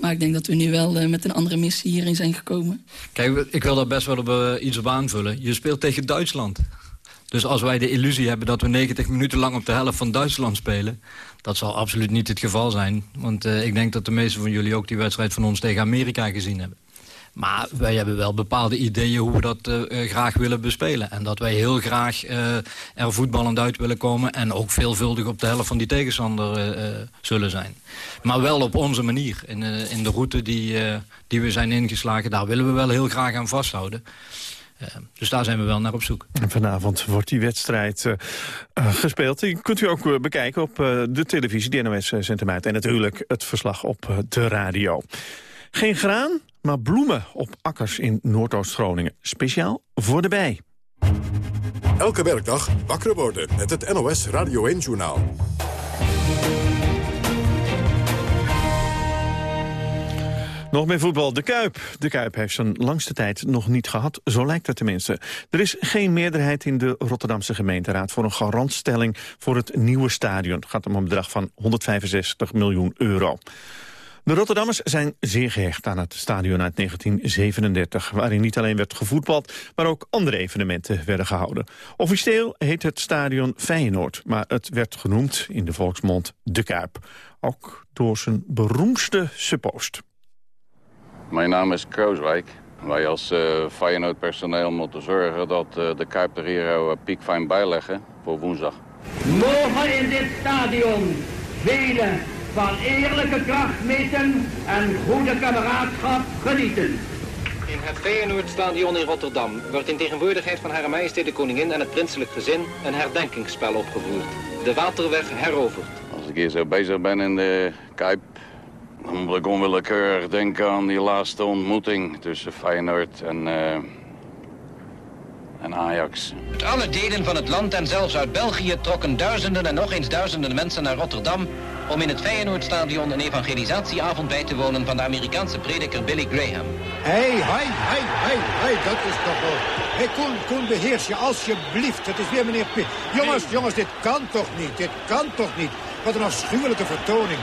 Maar ik denk dat we nu wel met een andere missie hierin zijn gekomen. Kijk, ik wil daar best wel op, iets op aanvullen. Je speelt tegen Duitsland. Dus als wij de illusie hebben dat we 90 minuten lang op de helft van Duitsland spelen... dat zal absoluut niet het geval zijn. Want uh, ik denk dat de meesten van jullie ook die wedstrijd van ons tegen Amerika gezien hebben. Maar wij hebben wel bepaalde ideeën hoe we dat uh, graag willen bespelen. En dat wij heel graag er voetballend uit willen komen... en ook veelvuldig op de helft van die tegenstander zullen zijn. Maar wel op onze manier. In, in de route die, die we zijn ingeslagen, daar willen we wel heel graag aan vasthouden. Uh, dus daar zijn we wel naar op zoek. En vanavond wordt die wedstrijd uh, uh, gespeeld. Die kunt u ook bekijken op de televisie. De NOS uit. En natuurlijk het verslag op de radio. Geen graan, maar bloemen op akkers in Noordoost-Groningen. Speciaal voor de bij. Elke werkdag wakker worden met het NOS Radio 1-journaal. Nog meer voetbal. De Kuip. De Kuip heeft zijn langste tijd nog niet gehad. Zo lijkt het tenminste. Er is geen meerderheid in de Rotterdamse gemeenteraad... voor een garantstelling voor het nieuwe stadion. Het gaat om een bedrag van 165 miljoen euro. De Rotterdammers zijn zeer gehecht aan het stadion uit 1937... waarin niet alleen werd gevoetbald, maar ook andere evenementen werden gehouden. Officieel heet het stadion Feyenoord, maar het werd genoemd in de volksmond De Kuip. Ook door zijn beroemdste suppost. Mijn naam is Krooswijk. Wij als uh, Feyenoord personeel moeten zorgen dat uh, de Kuip er hier uh, piekfijn bijleggen voor woensdag. Mogen in dit stadion velen van eerlijke kracht meten en goede kameraadschap genieten. In het Feyenoordstadion in Rotterdam wordt in tegenwoordigheid van Hare Majesteit de Koningin en het prinselijk gezin een herdenkingsspel opgevoerd. De Waterweg heroverd. Als ik hier zo bezig ben in de Kuip, dan moet ik onwillekeurig denken aan die laatste ontmoeting tussen Feyenoord en, uh, en Ajax. Uit alle delen van het land en zelfs uit België trokken duizenden en nog eens duizenden mensen naar Rotterdam om in het Feyenoordstadion een evangelisatieavond bij te wonen van de Amerikaanse prediker Billy Graham. Hé, hey, hé, hé, hé, hé, dat is toch wel... Hé, hey, Koen, Koen, beheers je alsjeblieft. Het is weer meneer Pitt. Jongens, hey. jongens, dit kan toch niet? Dit kan toch niet? Wat een afschuwelijke vertoning.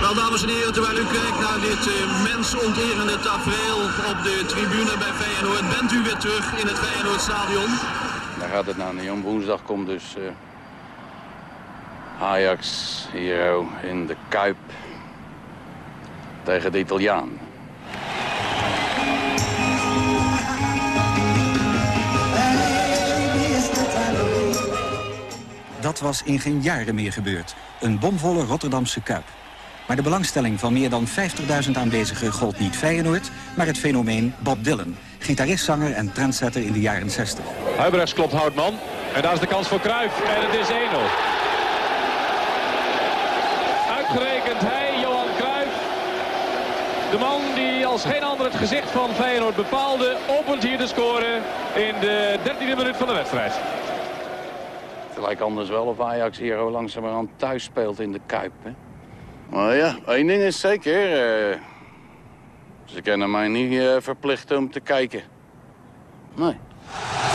Wel, dames en heren, terwijl u kijkt naar dit uh, mensonterende tafereel op de tribune bij Feyenoord, bent u weer terug in het Feyenoordstadion. Daar gaat het niet om. Woensdag komt dus uh, Ajax hier in de Kuip tegen de Italiaan. Dat was in geen jaren meer gebeurd. Een bomvolle Rotterdamse Kuip. Maar de belangstelling van meer dan 50.000 aanwezigen gold niet Feyenoord... maar het fenomeen Bob Dylan. Gitarist, zanger en trendsetter in de jaren 60. Huibrechts klopt Houtman. En daar is de kans voor Cruijff. En het is 1-0. Uitgerekend hij, Johan Cruijff. De man die als geen ander het gezicht van Feyenoord bepaalde... opent hier te scoren in de 13e minuut van de wedstrijd. Het lijkt anders wel of Ajax hier langzamerhand thuis speelt in de Kuip. Hè? Maar ja, één ding is zeker. eh, ze kunnen mij niet eh, verplichten om te kijken. Nee.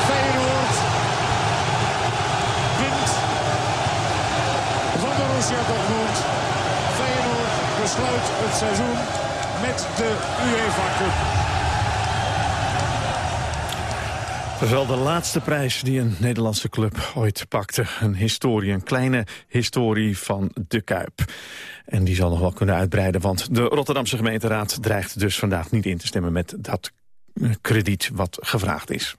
Feyenoord wint van Borussia Dortmund. Feyenoord besluit het seizoen met de UEFA Cup. Dat is wel de laatste prijs die een Nederlandse club ooit pakte. Een historie, een kleine historie van de Kuip. En die zal nog wel kunnen uitbreiden, want de Rotterdamse gemeenteraad dreigt dus vandaag niet in te stemmen met dat eh, krediet wat gevraagd is.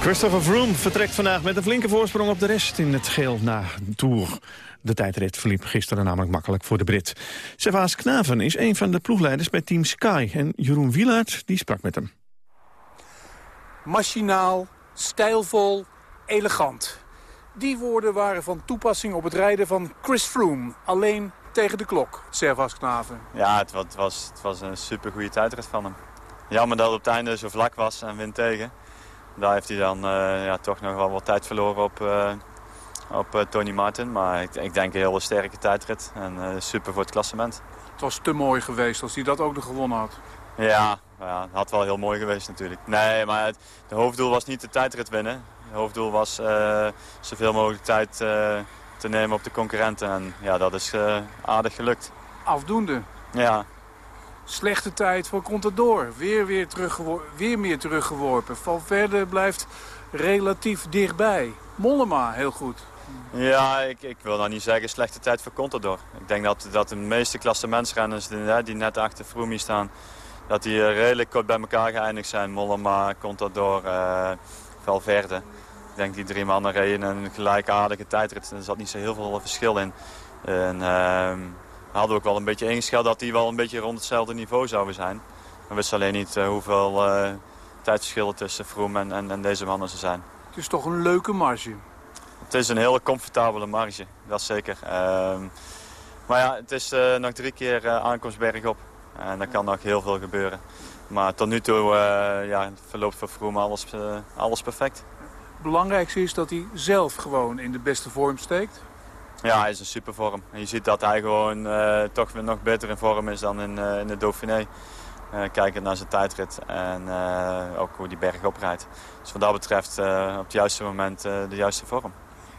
Christopher Froome vertrekt vandaag met een flinke voorsprong op de rest in het geel na de Tour. De tijdrit verliep gisteren namelijk makkelijk voor de Brit. Servaas Knaven is een van de ploegleiders bij Team Sky. En Jeroen Wielaert die sprak met hem. Machinaal, stijlvol, elegant. Die woorden waren van toepassing op het rijden van Chris Froome. Alleen tegen de klok, Servas Knaven. Ja, het was, het was, het was een supergoeie tijdrit van hem. Jammer dat het op het einde zo vlak was en wind tegen. Daar heeft hij dan eh, ja, toch nog wel wat tijd verloren op, eh, op eh, Tony Martin. Maar ik, ik denk een hele sterke tijdrit en eh, super voor het klassement. Het was te mooi geweest als hij dat ook nog gewonnen had. Ja, ja, het had wel heel mooi geweest natuurlijk. Nee, maar het de hoofddoel was niet de tijdrit winnen. Het hoofddoel was eh, zoveel mogelijk tijd te nemen op de concurrenten. En ja, dat is aardig gelukt. Afdoende. Ja, Slechte tijd voor Contador. Weer, weer, weer meer teruggeworpen. Valverde blijft relatief dichtbij. Mollema heel goed. Ja, ik, ik wil nou niet zeggen slechte tijd voor Contador. Ik denk dat, dat de meeste klassementsrenners die, die net achter Froome staan... dat die eh, redelijk kort bij elkaar geëindigd zijn. Mollema, Contador, eh Valverde. Ik denk die drie mannen reden een gelijkaardige tijdrit. Er zat niet zo heel veel verschil in. En ehm, we hadden ook wel een beetje ingeschat dat die wel een beetje rond hetzelfde niveau zouden zijn. We wisten alleen niet eh, hoeveel eh tijdverschillen tussen Froome en, en, en deze mannen er zijn. Het is toch een leuke marge. Het is een hele comfortabele marge, dat zeker. Ehm, maar ja, het is eh, nog drie keer eh, aankomst bergop. En er kan nog heel veel gebeuren. Maar tot nu toe eh, ja, verloopt voor Froome alles, alles perfect. Het belangrijkste is dat hij zelf gewoon in de beste vorm steekt. Ja, hij is een supervorm. En je ziet dat hij gewoon toch weer nog beter in vorm is dan in, in de Dauphiné. Eh kijkend naar zijn tijdrit en ook hoe die berg oprijdt. Dus wat dat betreft op het juiste moment de juiste vorm.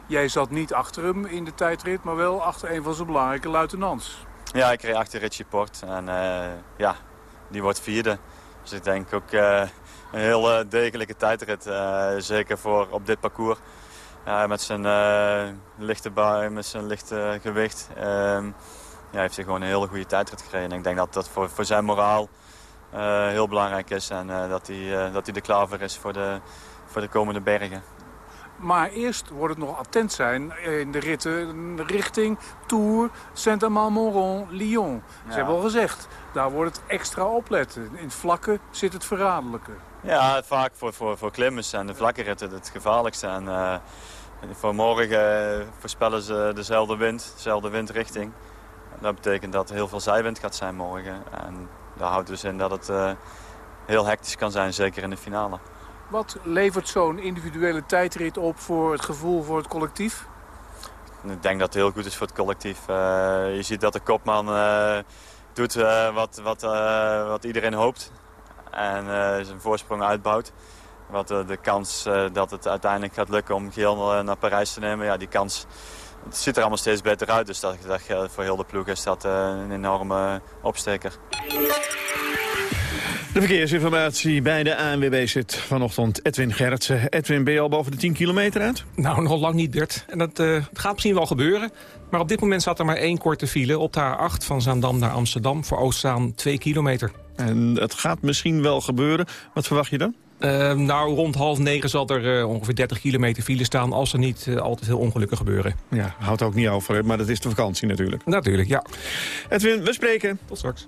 Jij zat niet achter hem in de tijdrit, maar wel achter een van zijn belangrijke luitenants. Ja, ik reed achter Richie Port en eh, ja, die wordt vierde. Dus ik denk ook eh, een heel eh, degelijke tijdrit, zeker voor op dit parcours. Ja, met zijn lichte bui, met zijn lichte gewicht, ehm, ja, heeft hij gewoon een hele goede tijdrit gereden. En ik denk dat dat voor, voor zijn moraal heel belangrijk is en dat, hij, dat hij er klaar voor is voor de, voor de komende bergen. Maar eerst wordt het nog attent zijn in de ritten richting Tours, Saint-Amand-Montrond, Lyon. Ze hebben al gezegd, daar wordt het extra opletten. In het vlakke zit het verraderlijke. Ja, vaak voor, voor, voor klimmers en de vlakke ritten het gevaarlijkste. En, eh, voor morgen eh, voorspellen ze dezelfde wind, dezelfde windrichting. Dat betekent dat er heel veel zijwind gaat zijn morgen. En dat houdt dus in dat het eh, heel hectisch kan zijn, zeker in de finale. Wat levert zo'n individuele tijdrit op voor het gevoel voor het collectief? Ik denk dat het heel goed is voor het collectief. Eh, je ziet dat de kopman eh, doet eh, wat, wat, wat iedereen hoopt. En zijn voorsprong uitbouwt. Wat de kans dat het uiteindelijk gaat lukken om geel naar Parijs te nemen, ja, die kans het ziet er allemaal steeds beter uit. Dus dat, dat voor heel de ploeg is dat een enorme opsteker. De verkeersinformatie bij de ANWB zit vanochtend Edwin Gerritsen. Edwin, ben je al boven de 10 kilometer uit? Nou, nog lang niet, Bert. En dat eh, gaat misschien wel gebeuren. Maar op dit moment staat er maar één korte file. Op de A8 van Zaandam naar Amsterdam. Voor Oostzaan 2 kilometer. En het gaat misschien wel gebeuren. Wat verwacht je dan? Uh, nou, rond half negen zal er uh, ongeveer 30 kilometer file staan... als er niet uh, al te veel ongelukken gebeuren. Ja, houdt ook niet over, maar dat is de vakantie natuurlijk. Natuurlijk, ja. Edwin, we spreken. Tot straks.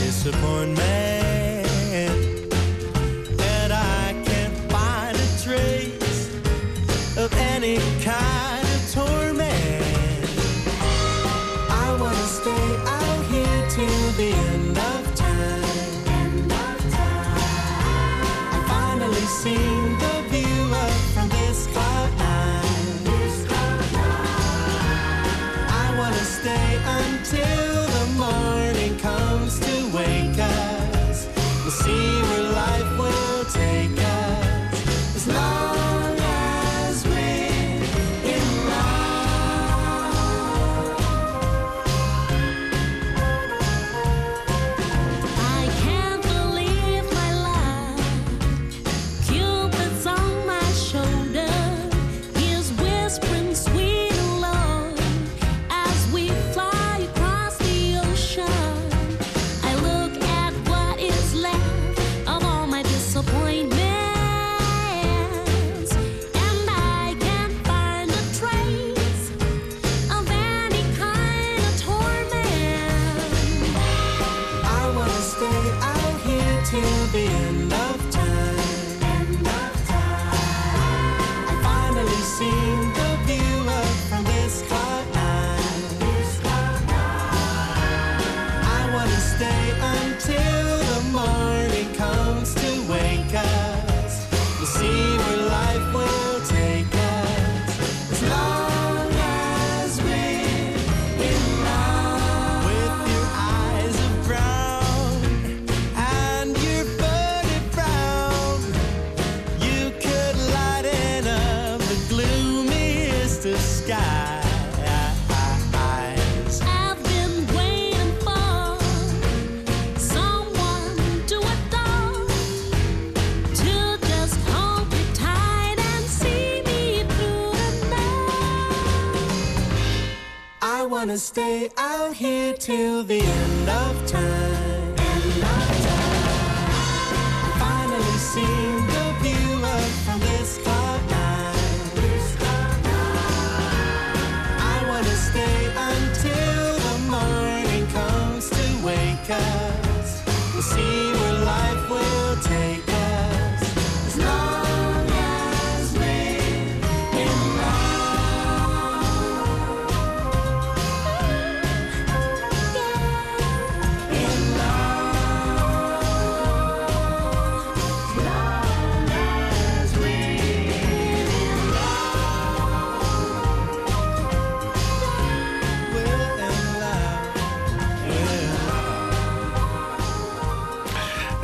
Disappointment through the night. I wanna stay out here till the end of time.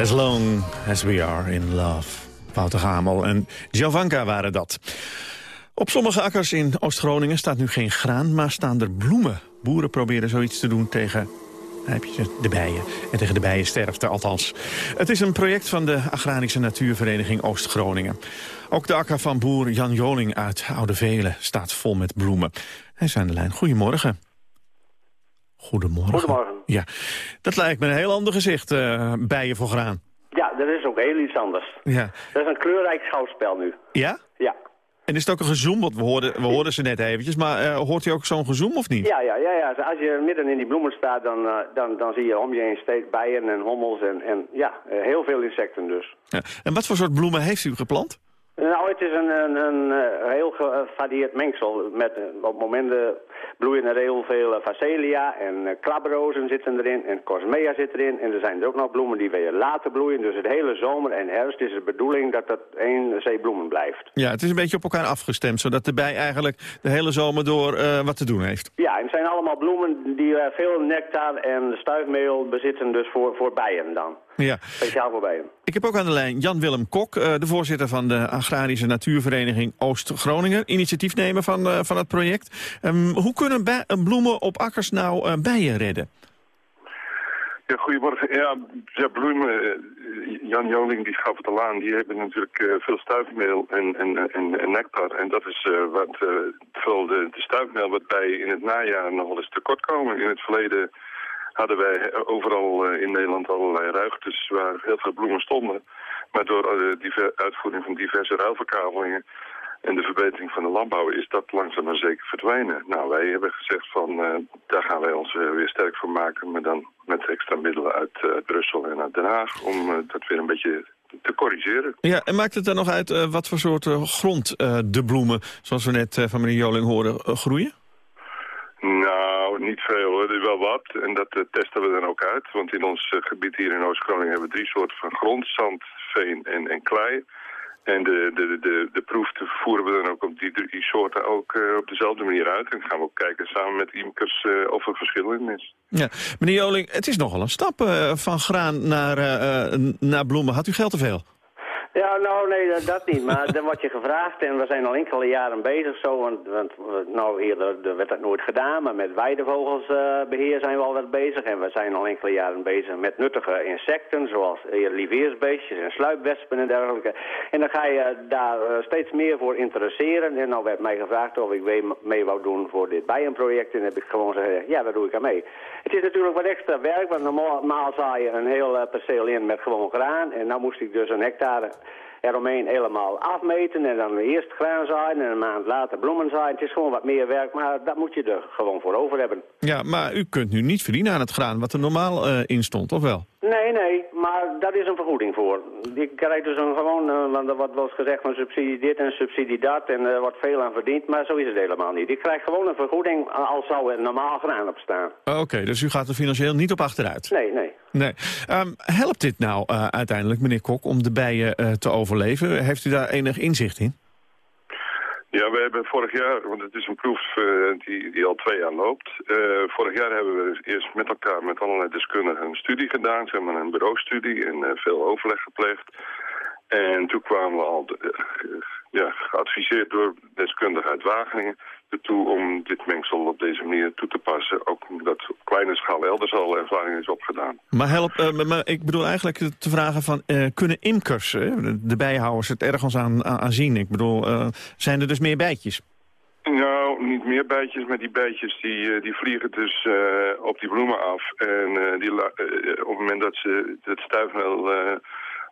As long as we are in love. Wouter Hamel en Jovanka waren dat. Op sommige akkers in Oost-Groningen staat nu geen graan, maar staan er bloemen. Boeren proberen zoiets te doen tegen de bijen. En tegen de bijensterfte althans. Het is een project van de Agrarische Natuurvereniging Oost-Groningen. Ook de akker van boer Jan Joling uit Oude Velen staat vol met bloemen. Hij is aan de lijn. Goedemorgen. Goedemorgen. Goedemorgen. Ja, dat lijkt me een heel ander gezicht, eh, bijen voor graan. Ja, dat is ook heel iets anders. Ja. Dat is een kleurrijk schouwspel nu. Ja? Ja. En is het ook een gezoem? Want we hoorden, we hoorden ze net eventjes. Maar eh, hoort u ook zo'n gezoem of niet? Ja, ja, ja, ja. Als je midden in die bloemen staat, dan, eh, dan, dan zie je om je heen steeds bijen en hommels en, en ja, heel veel insecten dus. Ja. En wat voor soort bloemen heeft u geplant? Nou, het is een, een, een eh, heel gevarieerd mengsel. Met, eh, op momenten bloeien er heel veel facelia en eh, klabrozen zitten erin en cosmea zit erin. En er zijn er ook nog bloemen die weer later bloeien. Dus het hele zomer en herfst is de bedoeling dat dat één zee bloemen blijft. Ja, het is een beetje op elkaar afgestemd. Zodat de bij eigenlijk de hele zomer door wat te doen heeft. Ja, en het zijn allemaal bloemen die veel nectar en stuifmeel bezitten dus voor, voor bijen dan. Ja. Speciaal voor bijen. Ik heb ook aan de lijn Jan-Willem Kok, eh, de voorzitter van de Agrarische Natuurvereniging Oost-Groningen. Initiatiefnemer van, eh, van het project. Ehm, hoe kunnen bij- eh, bloemen op akkers nou bijen redden? Ja, goedemorgen. Ja, ja bloemen, Jan Joling die gaf het al aan, die hebben natuurlijk veel stuifmeel en, en, en, en nectar. En dat is wat, vooral de, de stuifmeel wat bij in het najaar nog wel eens tekort komen. In het verleden hadden wij overal eh, in Nederland allerlei ruigtes waar heel veel bloemen stonden. Maar door de diver- uitvoering van diverse ruilverkavelingen en de verbetering van de landbouw is dat langzaam maar zeker verdwijnen. Nou, wij hebben gezegd van eh, daar gaan wij ons eh, weer sterk voor maken, maar dan met extra middelen uit eh, Brussel en uit Den Haag om eh, dat weer een beetje te corrigeren. Ja, en maakt het dan nog uit eh, wat voor soort eh, grond eh, de bloemen, zoals we net eh, van meneer Joling hoorden, eh, groeien? Nou, niet veel hoor. Wel wat. En dat eh, testen we dan ook uit. Want in ons eh, gebied hier in Oost-Groningen hebben we drie soorten van grond. Zand, veen en, en klei. En de, de, de, de proef voeren we dan ook op die drie soorten ook eh, op dezelfde manier uit. En gaan we ook kijken samen met imkers of er verschil in is. Ja, meneer Joling, het is nogal een stap van graan naar, naar bloemen. Had u geld te veel? Ja, nou nee, dat, niet. Maar [laughs] dan wordt je gevraagd en we zijn al enkele jaren bezig zo. Want, want eh, nou eerder er werd dat nooit gedaan, maar met weidevogelsbeheer zijn we al wat bezig. En we zijn al enkele jaren bezig met nuttige insecten, zoals eh, lieveersbeestjes en sluipwespen en dergelijke. En dan ga je daar eh, steeds meer voor interesseren. En nou werd mij gevraagd of ik mee, wou doen voor dit bijenproject. En heb ik gewoon gezegd, ja, daar doe ik aan mee. Het is natuurlijk wat extra werk, want normaal zaai je een heel eh, perceel in met gewoon graan. En nou moest ik dus een hectare eromheen helemaal afmeten en dan eerst graan zaaien en een maand later bloemen zaaien. Het is gewoon wat meer werk, maar dat moet je er gewoon voor over hebben. Ja, maar u kunt nu niet verdienen aan het graan wat er normaal eh, in stond, of wel? Nee, nee, maar daar is een vergoeding voor. Je krijgt dus een gewoon, eh, want er wordt wel eens gezegd van subsidie dit en subsidie dat en er wordt veel aan verdiend, maar zo is het helemaal niet. Ik krijg gewoon een vergoeding eh, als zou er normaal graan op staan. Oké, dus u gaat er financieel niet op achteruit? Nee, nee. Nee. Ehm, helpt dit nou eh, uiteindelijk, meneer Kok, om de bijen te overleven? Heeft u daar enig inzicht in? Ja, we hebben vorig jaar, want het is een proef eh, die, die al twee jaar loopt. Eh, vorig jaar hebben we eerst met elkaar, met allerlei deskundigen, een studie gedaan. Zeg maar een bureaustudie en eh, veel overleg gepleegd. En toen kwamen we al ja, geadviseerd door deskundigen uit Wageningen ertoe om dit mengsel op deze manier toe te passen. Ook omdat op kleine schaal elders al ervaring is opgedaan. Maar, help, eh, maar- ik bedoel eigenlijk te vragen van, eh, kunnen imkers, eh, de bijhouders, het ergens aan, aan zien? Ik bedoel, zijn er dus meer bijtjes? Nou, niet meer bijtjes, maar die bijtjes die, die vliegen dus op die bloemen af. En die op het moment dat ze het stuifmeel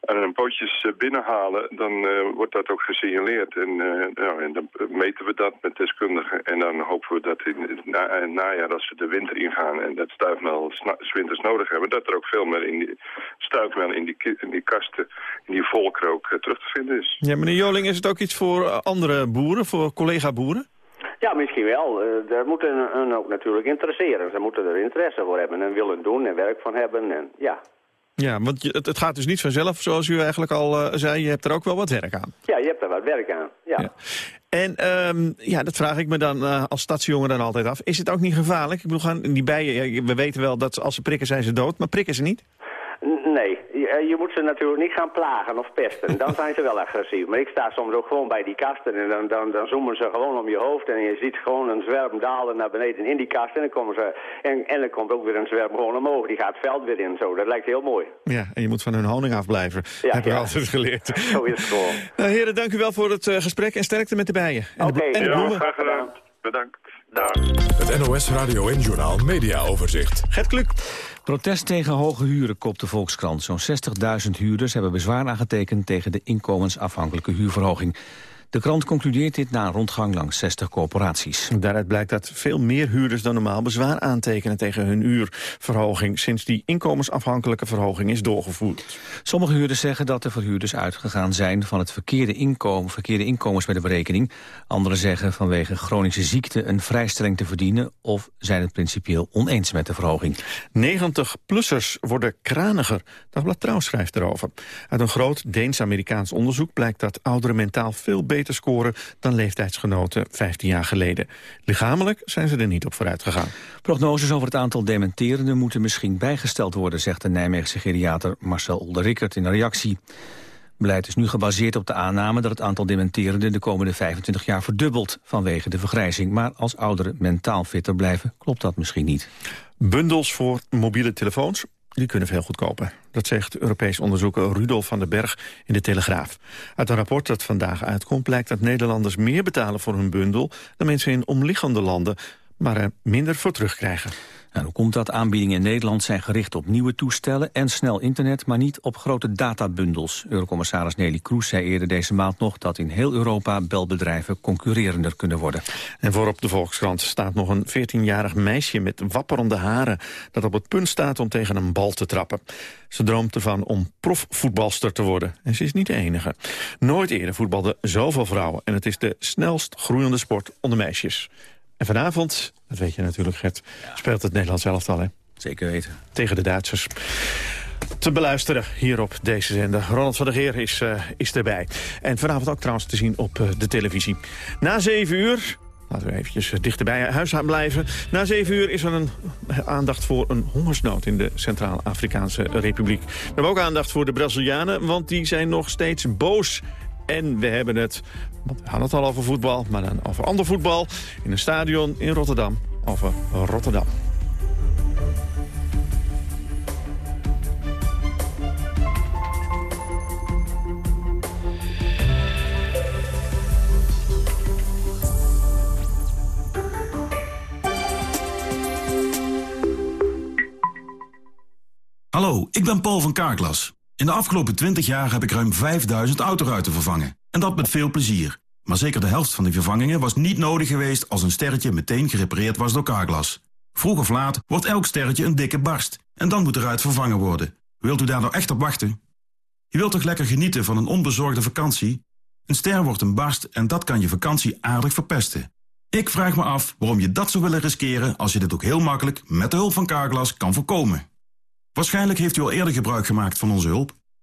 aan hun pootjes eh, binnenhalen, dan eh, wordt dat ook gesignaleerd. En, eh, nou, en dan meten we dat met deskundigen. En dan hopen we dat in het na- najaar, als ze de winter ingaan en dat stuifmeel winters nodig hebben, dat er ook veel meer in die stuifmeel in die, ki- in die kasten, in die volkrook terug te vinden is. Ja, meneer Joling, is het ook iets voor andere boeren, voor collega-boeren? Ja, misschien wel. Eh daar moeten hun ook natuurlijk interesseren. Ze moeten er interesse voor hebben en willen doen en werk van hebben. En, ja. Ja, want het, het gaat dus niet vanzelf, zoals u eigenlijk al eh, zei. Je hebt er ook wel wat werk aan. ja, je hebt er wat werk aan. Ja. En ehm, ja, dat vraag ik me dan eh, als stadsjongen dan altijd af. Is het ook niet gevaarlijk? Ik bedoel, gaan die bijen, ja, we weten wel dat als ze prikken zijn ze dood, maar prikken ze niet? Nee, je, eh, je moet ze natuurlijk niet gaan plagen of pesten. Dan [laughs] zijn ze wel agressief. Maar ik sta soms ook gewoon bij die kasten en dan, dan, dan zoomen ze gewoon om je hoofd. En je ziet gewoon een zwerm dalen naar beneden in die kast. En dan, komen ze, en, en dan komt ook weer een zwerm gewoon omhoog. Die gaat het veld weer in. Zo. Dat lijkt heel mooi. Ja, en je moet van hun honing afblijven. Ja, heb ja. altijd geleerd. [laughs] Zo is het gewoon. Nou, heren, dank u wel voor het eh, gesprek en sterkte met de bijen. De bloemen. graag gedaan. Bedankt. Het NOS Radio en Journaal Media Overzicht. Gert Kluk. Protest tegen hoge huren kopt de Volkskrant. Zo'n 60.000 huurders hebben bezwaar aangetekend tegen de inkomensafhankelijke huurverhoging. De krant concludeert dit na een rondgang langs 60 corporaties. Daaruit blijkt dat veel meer huurders dan normaal bezwaar aantekenen tegen hun huurverhoging sinds die inkomensafhankelijke verhoging is doorgevoerd. Sommige huurders zeggen dat de verhuurders uitgegaan zijn van het verkeerde, inkomen, verkeerde inkomens bij de berekening. Anderen zeggen vanwege chronische ziekte een vrijstelling te verdienen of zijn het principieel oneens met de verhoging. 90-plussers worden kraniger. Dagblad Trouw schrijft erover. Uit een groot Deens-Amerikaans onderzoek blijkt dat ouderen mentaal veel beter beter scoren dan leeftijdsgenoten 15 jaar geleden. Lichamelijk zijn ze er niet op vooruit gegaan. Prognoses over het aantal dementerenden moeten misschien bijgesteld worden, zegt de Nijmeegse geriater Marcel Olderikkert in een reactie. Beleid is nu gebaseerd op de aanname dat het aantal dementerenden de komende 25 jaar verdubbelt vanwege de vergrijzing. Maar als ouderen mentaal fitter blijven, klopt dat misschien niet. Bundels voor mobiele telefoons, die kunnen veel goedkoper. Dat zegt Europees onderzoeker Rudolf van den Berg in de Telegraaf. Uit een rapport dat vandaag uitkomt blijkt dat Nederlanders meer betalen voor hun bundel dan mensen in omliggende landen, maar er minder voor terugkrijgen. Nou, hoe komt dat? Aanbiedingen in Nederland zijn gericht op nieuwe toestellen en snel internet, maar niet op grote databundels. Eurocommissaris Nelly Kroes zei eerder deze maand nog dat in heel Europa belbedrijven concurrerender kunnen worden. En voorop de Volkskrant staat nog een 14-jarig meisje met wapperende haren... dat op het punt staat om tegen een bal te trappen. Ze droomt ervan om profvoetbalster te worden. En ze is niet de enige. Nooit eerder voetbalden zoveel vrouwen. En het is de snelst groeiende sport onder meisjes. En vanavond, dat weet je natuurlijk Gert, speelt het Nederlands elftal. Hè? Zeker weten. Tegen de Duitsers. Te beluisteren hier op deze zender. Ronald van der Geer is, eh, is erbij. En vanavond ook trouwens te zien op eh, de televisie. Na zeven uur Laten we eventjes eh, dichter bij huis gaan blijven. Na zeven uur is er een aandacht voor een hongersnood in de Centraal-Afrikaanse Republiek. We hebben ook aandacht voor de Brazilianen, want die zijn nog steeds boos. En we hebben het, want we hadden het al over voetbal, maar dan over ander voetbal. In een stadion in Rotterdam, over Rotterdam. Hallo, ik ben Paul van Kaarklas. In de afgelopen 20 jaar heb ik ruim 5000 autoruiten vervangen. En dat met veel plezier. Maar zeker de helft van die vervangingen was niet nodig geweest... als een sterretje meteen gerepareerd was door Carglass. Vroeg of laat wordt elk sterretje een dikke barst. En dan moet de ruit vervangen worden. Wilt u daar nou echt op wachten? Je wilt toch lekker genieten van een onbezorgde vakantie? Een ster wordt een barst en dat kan je vakantie aardig verpesten. Ik vraag me af waarom je dat zou willen riskeren... als je dit ook heel makkelijk met de hulp van Carglass kan voorkomen. Waarschijnlijk heeft u al eerder gebruik gemaakt van onze hulp.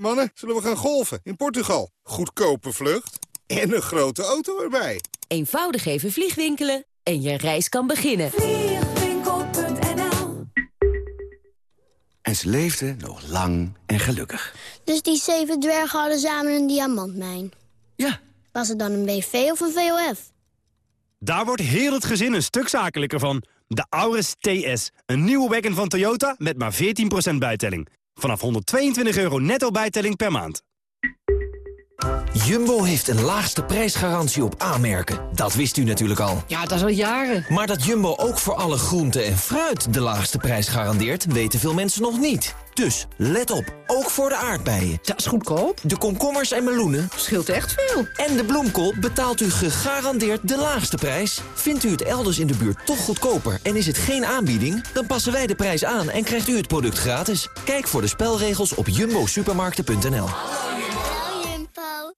Mannen, zullen we gaan golfen in Portugal? Goedkope vlucht en een grote auto erbij. Eenvoudig even vliegwinkelen en je reis kan beginnen. Vliegwinkel.nl En ze leefden nog lang en gelukkig. Dus die zeven dwergen hadden samen een diamantmijn? Ja. Was het dan een BV of een VOF? Daar wordt heel het gezin een stuk zakelijker van. De Auris TS, een nieuwe wagon van Toyota met maar 14% bijtelling. Vanaf 122 euro netto bijtelling per maand. Jumbo heeft een laagste prijsgarantie op aanmerken. Dat wist u natuurlijk al. Ja, dat is al jaren. Maar dat Jumbo ook voor alle groenten en fruit de laagste prijs garandeert... weten veel mensen nog niet. Dus let op, ook voor de aardbeien. Dat is goedkoop. De komkommers en meloenen. Scheelt echt veel. En de bloemkool betaalt u gegarandeerd de laagste prijs. Vindt u het elders in de buurt toch goedkoper en is het geen aanbieding? Dan passen wij de prijs aan en krijgt u het product gratis. Kijk voor de spelregels op jumbosupermarkten.nl. Hallo Jumbo.